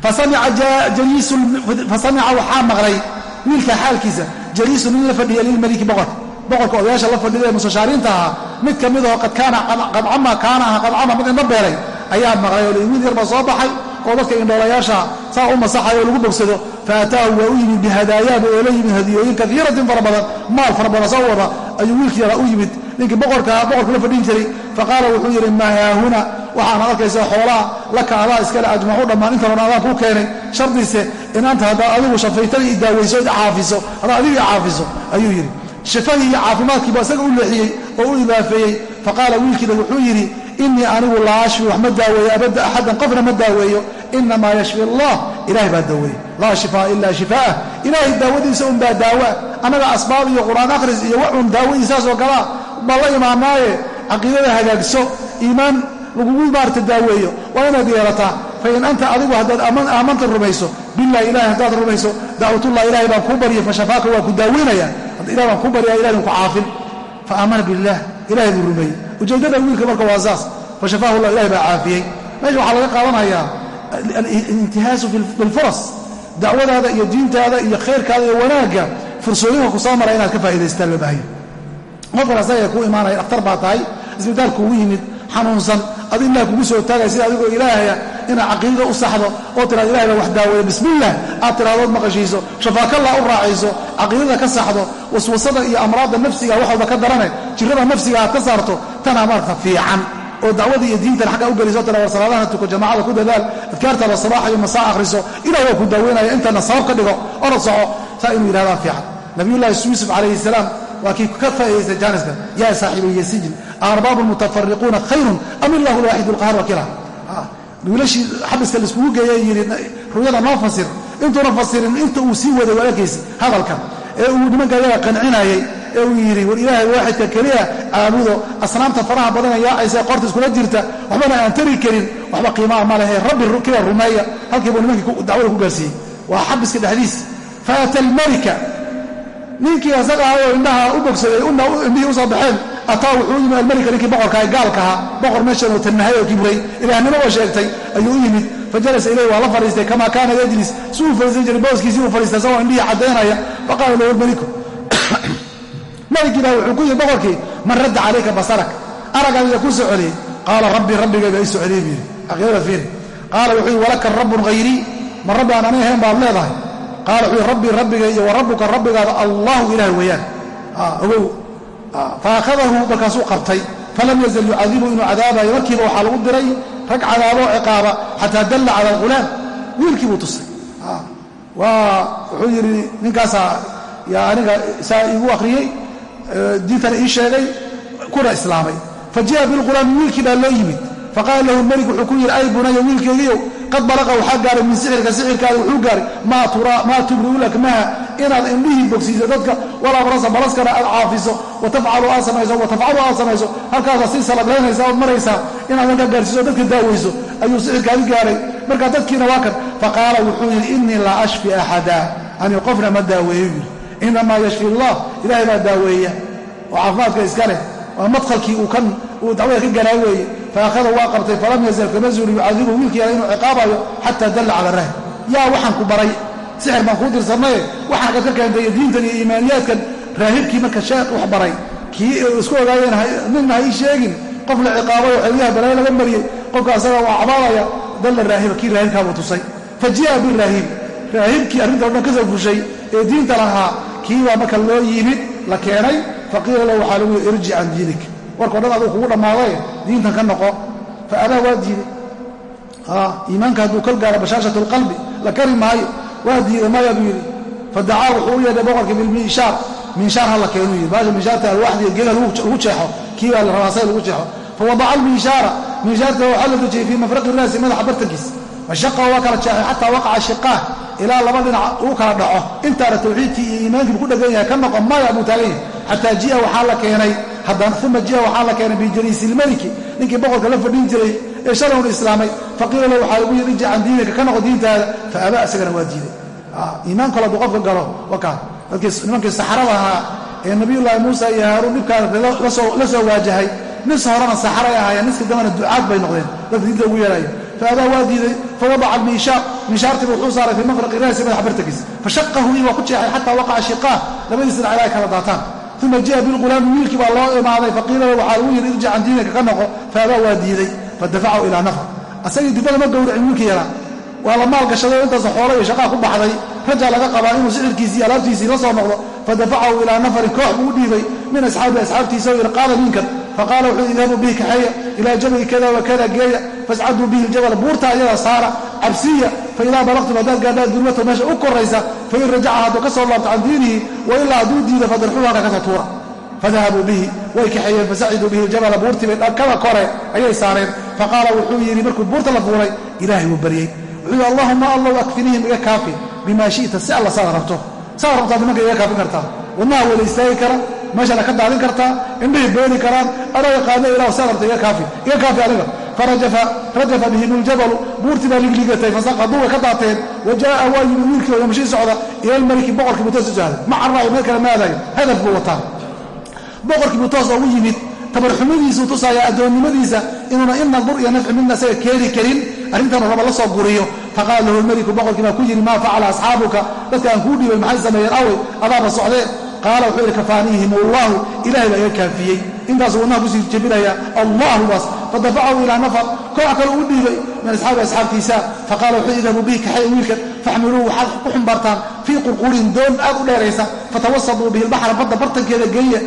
fasamica waxaa maqlay wiilka xaalkiisa jaliisu nin la fadhiya lilmaliki boqorka boqorka odayaasha la fadhida ee mustashaariinta ahaa mid ka midoo qadcama kaana aha qadcama mid indho beelay ayaa maqlay oo wiil yar baa soo baxay? oo dadka indhoolayaasha saa u masaxayo oo lagu bogsado. Faataahu waa u yimid bihadaayaaba oo la yimid hadiyooyin kaiiratin fara badan maal fara badan soo wada ayuu wiilkii yaraa u yimid ninkii boqorkaa boqorka la fadhin jiray. Faqaala wuxuu yidhi maa haahuna waxaana arkaysaa xoolaha laka adaa iskale ajmacu dhammaan. Inta badan adaan kuu keenay. Shardiise in anta adigu shafaytada i daawayso i caafiso. Haddaad adigu i caafiso. Ayuu yidhi. Shifadii iyo caafimaadkiiba isaga u leexiyey oo u idaafeeyey. Faqaala wiilkiina wuxuu yidhi inii anigu laa wax ma daaweeyo abadda axadan qofna ma daaweeyo. Inamaa yashfi allah ilahay baa daaweeye laa shifaa ila shifaa'ah ilaahay daawadiisa unbaa daawa annaga asbaab iyo qur'aan akhris iyo waxun daawadiisaasoo kalaa baa la imaanaaye? Caqiidada hagaagso iimaan lagugu maarata daaweeyo. Waa inaad yeelataa fain anta adigu haddaad aamanta rumayso bilah ilahay haddaad rumayso dacwatullah ilahay baan kuu barya fashafaaka waa ku daaweynaya ilah baan kuu baryaa ilahay ku caafin. Faamana bilah ilahay buu rumeeyey. Ujeeddada wiilka marka waa saas. Fashafaahu llah ilahay baa caafiyey. Meesha waxaa laga qaadanayaa alintihaasu bilfuras dacwadaada iyo diintaada iyo khayrkaada iyo wanaagga fursooyinka ku soo mara inaad ka faa'idaystaan loo baahaya qofkan asaga ku imaanaya dhakhtar baa tahay isbitaal kuugu yimid xanuunsan ad ilah kugu soo taagay sida adigoo ilaahaya inaad caqiidada u saxdo oo tiraad ilahay wax daaweeya bismillaah aad tiraahdood maqashiiso shafaakalla u raacayso caqiidada ka saxdo waswasada iyo amraadda nafsiga wax walba ka darane jirrada nafsiga aad ka saarto tanaa marka fiican. Oo dacwada iyo diintan xagga u geliso tira war salaadaha tuko jamaacada ku dadaal adkaartaada sabaaxa iyo masaa akhriso ilah waa ku daaweynaya intana sabab ka dhigo orod soco. Saa inuu yidhahdaa fiican. Nabiyullahi yuusuf calayhi salaam waa kii ka faa'idaystay jaaniska yaa saaxiibaya sijin arbaabu mutafariquuna khayrun am illahu lwaaxidu lqahar wakila wiilashii xabiska laiskugu geeyey yidhi ruyada noo fasir intuuna fasirin inta uu sii waday walaalkiisi hadalka ee uu nimanka ayaga qancinayay ee uu yidhi war ilaahay waaxidka keliya caabudo asnaamta faraha badana yaacaysa qorta iskula jirta waxbana aan tari karin waxba qiimaa ma lehe rabbi kila rumeeya. Halkii buu nimankii dacwada ku gaarsiiyey. Waa ninkii asaga aha oo indhaha u bogsaday indhihii u baxeen ataa wuxuu u yimid almalika ninkii boqorkaa gaalka ahaa boqor meeshan oo tannahay oo kibray ilaahnimo oo sheegtay ayuu u yimid. Fajalasa ilayh waa la fadhiistay kamaa kaana yajlis si fadhiisan jiray booskiisii uu fadhiistay isagoo indhihii caddaynaya faqaala lahu almaliku maligii baa wuxuu ku yidhi boqorkii man radda calayka basarak aragaadiga ku soo celiyey qaala rabbi rabbigayba ii soo celiyey yidhi. Aqyada fiiri. Qaala wuxuu yidhi walaka rabbun hayrii ma rabbi aan ani ahayn baad leedahay qaala wuxuu rabbii rabbiga iyo rabbigaada allahu ilaah weeyaan ogow faakhadahu markaasuu qabtay falam yazal yucadibu inuu cadaabayo markiiba waxaa lagu diray rag cadaaboo ciqaaba xataa dalla cala alghulaam wiilkii buu tusay wuxuu yidhi ninkaasaa aniga saa iigu akhriyey diintana ii sheegay kuna islaamay fa ji'a wiilkii baa loo yimid faqaala lahu lmelik wuxuu ku yidhi ay bunaya wiilkeygiyow qad balaqa waxaa gaaray min sixirka sixirkaada wuxuu gaaray maa tubri'u lakmaha inaad indhihii bogsiiso dadka walaa barasa balaskana aad caafiso watafcalu aad samayso watafcalu aad samayso halkaasaa sii salaglaynaysa ood maraysaa inaad halkaa gaarsiiso dadka daawayso ayuu sixirkaadi gaaray. Markaa dadkiina waa kan faqaala wuxuu yidhi innii laa ashfi axada ani qofna ma daaweeyo yidhi. Inamaa yashfi allah ilaahay baa daaweeya. Oo caafimaadka iska leh waa madkhalkii uu kan uu dacwada ka galaa weeye faakhada waa qabtay falam yazal kama zuuli yucadibu wiilkii inuu ciqaabayo xataa dalla cala rahb yaa waxaan ku baray. Sixir baan kuu dirsannaye. Waxaan kad ka keentay diintan iyo iimaaniyaadkan raahibkii marka sheekh wax baray. Kii isku ogaayeen ninna ha ii sheegin. Qof la ciqaabay oo balaayo laga mariyey qofka asaga waa cabaadaya dalla raahiba kii raahibkaabuu tusay. Fa ji'a raahibkii arrinta o dhan ka soo fushay ee diinta lahaa kii baa marka loo yimid la keenay. Faqiila lahu waxaa lagu yidhi irjic can diinik warkao dhan aduu kugu dhammaaday diintan ka noqo. Fa abaa waa diiday iimaanka hadduu kal gaaro bashaashat la kari maayo. Waa diiday maya buu yidhi. Fadacaa wuxuu u yeedhay boqorkii bilmiishaar miishaar ha la keenuu yidhi. Baasha miishaarta alwaxdiga geeda lagu jeexo kii baa la lagu jeexo. Fawadaca almiishaara miishaarta waxaa la dejiyey fii mafraqi raasi madaxa bartankiisa fashaqa waa kala jeexay xataa waqaca shiqaah ilaa laba dhinac uu kala dhaco. Intaana tawxiidkii iyo iimaankii buu ku dhegan yahay ka noqon maya buu taagan yahay. Xataa ji'a waxaa la keenay uma ji'a waxaa la keenay bijaliisi ilmeliki ninkii boqorka la fadhin jiray ee shalayun islaamay faqiila waxaa lagu yidhi irjic can ka noqo diintaada. Fa abaa isagana waa diiday. Iimaan kale hadduu qofka galo wakaa nimankii saxarada ahaa ee nabiyullaahi muusa iyo haaruun dhibkaana la soo waajahay nis horena saxaray ahaayeen niskii dambena ducaad bay noqdeen dadka diinta ugu yeelaayo. Faabaa waa diiday fawadaca almiishaar miishaartiiba wuxuu saaray fii mafraqi raasi madaxa bartankiisa fashaqahu ii waa ku jeexay xataa waqaca shiqaah labadiisna cala ay kala daataan uma ji'a bilghulaami wiilkii baa loo imaaday faqiila lahu waxaa lagu yidhi irjic can diinika ka noqo. Faabaa waa diiday fadafacahu ilaa nafar. Asagii dibada ma gowracin wiilkii yaraa waa la maal gashaday oo intaas xoolo iyo shaqaa ku baxday. Rajaa laga qabaa inuu sixirkiisii alaabtiisii la soo noqdo. Fadafacahu ilaa nafarin koox buu u dhiibay. Min asxaabi asxaabtiisa o yidhi qaada ninkan. Faqaala wuxuu idhabuu bihi kaxeeya ilaa jabali kada wa kada geeya fascaduu bihi ljabala buurta ayadaa saara cabsiya faidaa balaqtum haddaad gaadhaan durmata meesha u koraysa fain rajaca hadduu ka soo laabto can diinihi wailaa hadduu diido fadarxuu halka ka soo tuura. Fadahabuu bihi way kaxeeyeen fasaciduu bihi ljabala buurtii bay dhankada kore ayay saareen. Faqaala wuxuu yidhi markuu buurta la fuulay ilaahay wuu baryey. Wuxuu yidhi allahuma allow akfinihim iga kaafi bimaa shi'ta si alla saad rabto. Saad rabtaad nimanka iga kaafin kartaa. Wadnaha wada istaagi kara meeshana ka daadin kartaa indhihii beeli karaan anaa yaqaano ilah saad rabta iga kaafi iga kaafi aniga farajafa bihim ljabalu buurtii baa ligligatay fasaqaduu way ka daateen wa jaa'a waa yimid wiilkii oo yamshii socda ila almaliki boqorkii buu toos u sahday ma carraayo meel kale maadayo hadaf buu wataa boqorkii buu toos ugu yimid tabarxumadiisuu tusaaya addoonnimadiisa inuuna ina dur iyo nafci midna isaga keeni karin arrintanuu raba la soo guriyo faqaala lahu lmeliku boqorkii baa ku yidhi maa facala asxaabuka dadka aan kuu dhiibay maxay sameeyeen awey adaaba socdeen qaala wuxuu yidhi kafaaniihim allahu ilahay baa iga kaafiyey fadafacahu ilaa nafar koox kale uu dhiibay min asxaabi asxaabtiisa faqala wuxuu idhabuu bihi kaxaya wiilkan faxmiluuhu waxaad ku xumbaartaan fii qurqurin doon aad u dheeraysa fatawasaduu bihi lbaxra badda bartankeeda geeya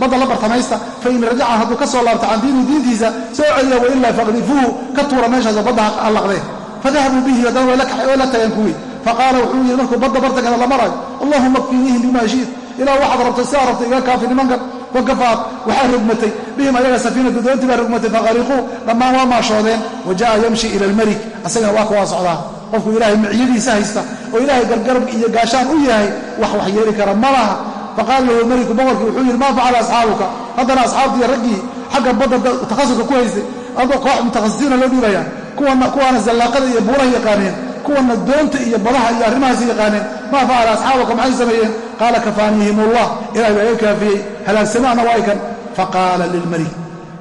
badda la bartamaysta fain rajaca hadduu ka soo laabto can diinihi diintiisa soo celiya wailaa faqdifuuhu ka tuura meeshaasoo badda allaqdee fadahabuu bihi haddana way la tageen kuwii faqaala wuxuu yidhi markuu badda bartankeeda la marayo allahuma kfinihim bima shiit ilaa waxaad rabtay sidaa rabtay iga kaafi nimankan wakafaad waxaa rogmatay bihim ayaga safiinatu doontii baa rogmatay faqariquu dhammaan waa maashoodeen. Wa ja'a yamshi ila almelik asagana waa kuwaa socdaa qofku ilaahay miciyadiisa haysta oo ilaahay gargarab iyo gaashaan u yahay wax wax yeeli kara ma laha. Faqaala lahu meliku boqorkii wuxuu yidhi maa facala asxaabuka? Haddana asxaabtii raggii xagga badda takhasuska ku haystay. Adoo koox mutakhasisiina loo dhiibaya kuwaana zallaaqada iyo buuraha yaqaaneen kuwana doonta iyo badaha iyo arrimahaas yaqaaneen maa facala asxaabuka maxay sameeyeen? Qaala kafaanihim ullah ilahay baa iga kaafiyey halaagsamaana waa kan faqaala lilmalik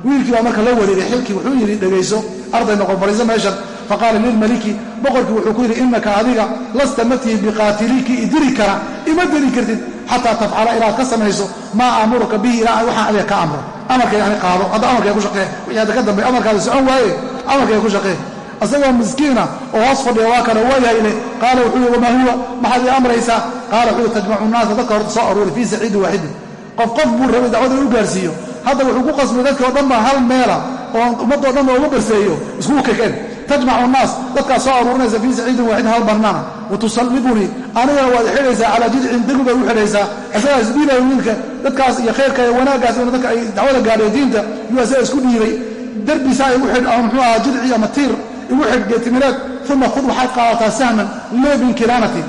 wiilkii baa marka la wareegay xilkii wuxuu yidhi dhegayso arday noqon fadhiiso meeshan. Faqaala lilmaliki boqorkii wuxuu ku yidhi innaka adiga lasta matihi biqaatiliki idiri kara ima diri kartid xataa tafcala inaad ka samayso maa aamuruka bihi ilaa waxaan adiga ka amro. Amarkayga ani qaado hadda amarkayga ku shaqee wixii hadda ka dambe amarkaada socon waaye amarkayga ku shaqee asagoo miskiina oo hoos fadhiya waa kana waayahayle qaala wuxuu yidhi wamaa huwa? Maxaad ii amraysaa? Qaala wuxuu yidhi tajmacu naasa. Dadka horta soo aruuri fii saciidin waaxidin qof qof buu rabay dacwada inuu gaarsiiyo. Hadda wuxuu ku qasbay dadkii o dhan ba hal meela oo ummaddoo dhan uga barseeyo iskugu kekeen. Tajmacu naas. Dadkaas soo aruurinaysa fii saciidin waaxidin hal bannaana. Wa tusallibunii anigana waad xidhaysaa calaa jidcin degmi baad u xidhaysaa. Isagaa isdhiibaya wiilka dadkaas iyo khayrka iyo wanaaggaas inu dadka ay dacwada gaadhay diinta yuu asaga isku dhiibay. Derbisaa igu xidh ama muxuu ahaa jidci ama tiir igu xidh geetimireed uma khud waxaad qaadataa sahman leebin kinaanatin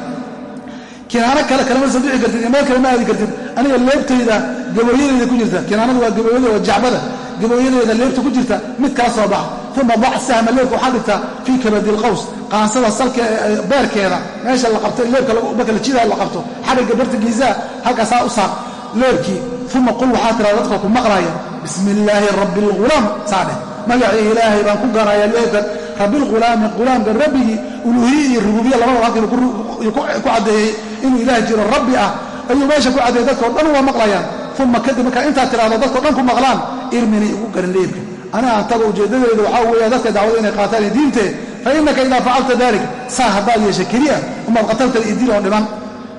kinaano kale kalama soo dhici kartid meel kale ma aadi kartid. Aniga leebtayda gabayadeyda ku jirta. Kinaanadu waa gabayada waa jacbada. Gabayadeeda leebta ku jirta mid kala soo bax uma dac sahma leebka waxaa dhigtaa fii kabadi lqaws qaansada salka beerkeeda. Meesha la qabta leebka marka la jidaa la qabto. Xarigga bartankiisaa halkaasaa u saaq leebkii uma qul waxaa tiraa dadka ku maqlaya bismi illaahi rabbi lghulaam saa dheh magacii ilaahay baan ku garaya leebkan rabbilghulaami ghulaamka rabbigii uluuhiye iyo rububiya labadaba halkiiba ku caddeeyey inuu ilaah jiro rabbi ah. Ayuu meesha ku caddeeyey dadkao dhan waa maqlayaan. Uma kadib markaa intaad tiraahdo dadkao dhan ku maqlaan irmini igu garin leebka aniga antaga ujeeddadeedu waxaa weeya dadka dacwada inay qaataan ee diintee fa innaka idaa facalta dalik saa haddaad yeesha keliya umaad qatalta idil oo dhiman.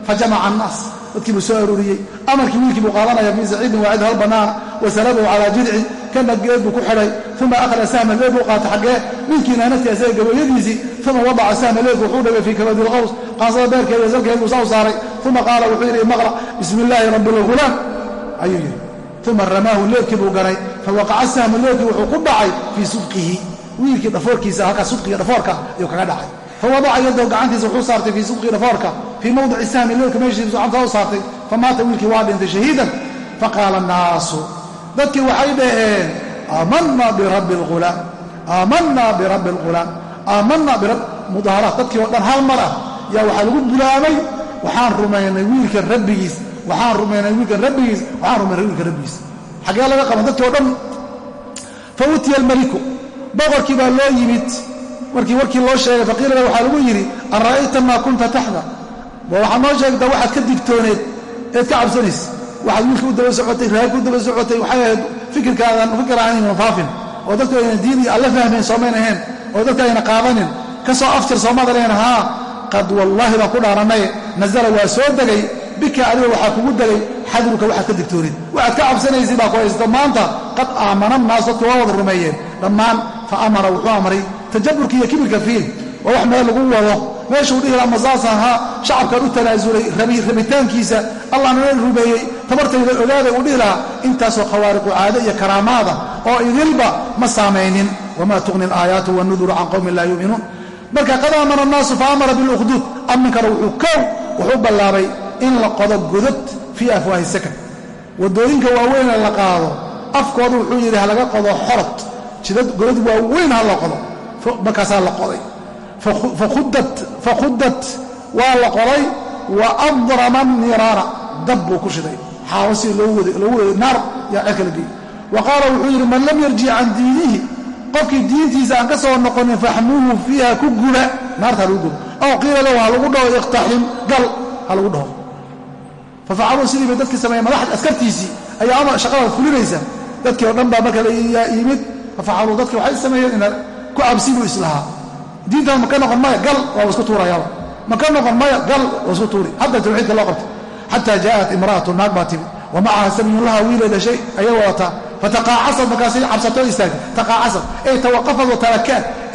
Fa jamaca annaas dadkii buu soo aruuriyey. Amarkii wiilkii buu qaadanaya fii saciidin waacid hal bannaana wa salabahu calaa jidcin kana geed buu ku xidhay uma akhada sahma leeb buu qaata xaggee. Wiilkiina naftii asaga gabayadiisii uma wadaca sahma leebku wuxuu dhigay fii kabadi lqaws qaansada beerkeeda salkeed buu saa u saaray. Uma qaala wuxuu yidhi maqra bismi illaahi rabbi lghulaam ayuu yidhi. Uma ramaahu leebkii buu ganay fawaqaca sahmu leebkii wuxuu ku dhacay fii sudqihi wiilkii dhafoorkiisa halkaa sudqiga dhafoorka ayuu kaga dhacay fawadaca yadahu gacantiisa wuxuu saartay fii sudqii dhafoorka fii mawdici sahmi leebka meeshiisu gacantaa u saartay famaata wiilkii waa dhintay shahiidan faqaala annaasu dadkii waxay dhaheen aamanna birabbi lghulaam aamanna birabbi alghulaam aamanna mudaaharaat dadkii oo dhan hal mar ah yaa waxaa lagu bulaamay waxaan rumaynay wiilkan rabbigiis waxaan rumaynay wiilkan rabbigiis waxaan rumaynay wiilkan rabbigiis xaggee laga qaban dadkii o dhan fa baa loo yimid markii warkii loo sheegay faqiilada waxaa lagu yidhi an ra'ayta maa kunta taxda? Wa waxaad noo sheegtaa waxaad ka digtooneed eed ka cabsanaysa waxaad wiilka u daba socotay raagka u daba socotay waxay ahayd fikirkaadan fikir aanaynan faafin oo dadku ayna diin iyo alla fahmayn soomayn ahayn. Oo dadka ayna qaadanin. Ka soo aftir soomada lehen haa qad wallaahi baan ku dhaarannay. Nasala waa soo degay. Bika adiga waxaa kugu degay. Xadruka waxaad ka digtoonin waxaad ka cabsanaysid baa ku haysto maanta qad aamana naas waa wada rumeeyeen. Dhammaan fa amara wuxuu amray tajaburka iyo kibirka fiil waa wax meel lagu wado. Meeshuu dhihi laha masaas ahaa shacabkaan u tanaasulay rabitaankiisa allah nala rumeeyey. Tabartayda ogaaday uu dhihi lahaa intaasoo khawaariqu caado iyo karaamaada oo idilba ma saamaynin. Wamaa tuqni alaayaatu wanuduru can qowmin laa yuuminuun marka qad aamana annaasu fa amara bilukhduud amminkana wuxuu kow wuxuu ballaabay in la qodo godod fii afwaahi sakan. Waddooyinka waaweyne la qaado afkooda wuxuu yidhi ha laga qodo xorod jidad godod waaweyn ha la qodo markaasaa la qoday. Fakhudat waa la qoday wa adrama niraara dab buu ku shiday. Xaawo si loogu waday naar yaa cerka la geeyey wa qaala wuxuu yidhi man lam yarjic can diinihi. Qofkii diintiisa aan ka soo noqonin faxmuuhu fiiha ku guba. Naarta ha lagu gubo. Aw qiila lahu ha lagu dhaho iqtaxim gal ha lagu dhaho. Fafacaluu sidii bay dadkii sameeyeen madaxda askartiisii ayaa ama shaqada fulinaysa. Dadkii oo dhan baa marka yimid fafacaluu dadkii waxay sameeyeen ina ku absi buu islahaa diintan ma ka noqon maya gal waa isku tuurayaaba ma ka noqon maya gal waa isku tuuri hadda tawxiidka loo qabtay xataa jaa'at imra'atu naag baa timid. Wa samiyun laha wiilay dhashay ayay wadataa. Fataqaacasad markaasay cabsatay istaagtay taqaacasad ay tawaqafad wa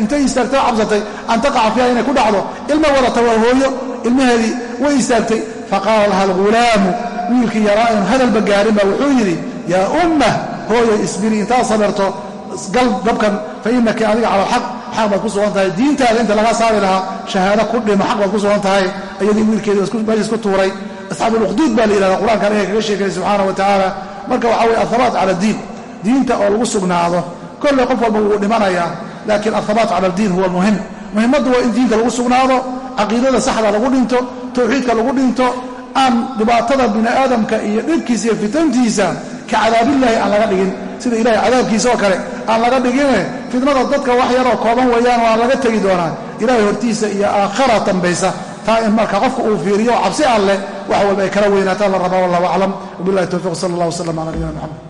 intay istaagtay cabsatay an taqaca fiiha inay ku dhacdo. Ilma wadata waa hooyo ilmaheedii way istaagtay. Faqaala laha alghulaamu wiilkii yaraa inu hadalba gaarin baa wuxuu yidhi yaa ummah hooyay isbiri intaad samirto gal dabkan fa inaki adiga cala alxaq xaq baad ku sugan tahay. Diintaada inta laga saari lahaa shahaado ku dhimo xaq baad ku sugan tahay ayadii wiilkeedi meesha isku tuuray. Asxaabuulukduud baa la yidhahda qur'aankan ilahay kaga sheekanay subxaana wa tacaala marka waxaa weye athabaat cala diin. Diinta oo lagu sugnaado kolley qof walba wuu dhimanayaa laakiin athabaat cala aldiin huwa almuhim. Muhimmaddu waa in diinta lagu sugnaado caqiidada saxda lagu dhinto tawxiidka lagu dhinto aan dhibaatada bini aadamka iyo dhibkiisa iyo fitantiisa ka cadaabillaahi aan laga dhigin. Sida ilahay cadaabkiisa oo kale aan laga dhigine fitnada dadka wax yaroo kooban weeyaan oo aan laga tegi doonaan. Ilahay hortiisa iyo aakhara dambaysa. Taa in marka qofka uu fiiriyo cabsi alleh wax walba ay kala weynaataan la rabaa wallahu aclam. Wabillahi towfiiq sala allah wasalam cala nabiyina moxamed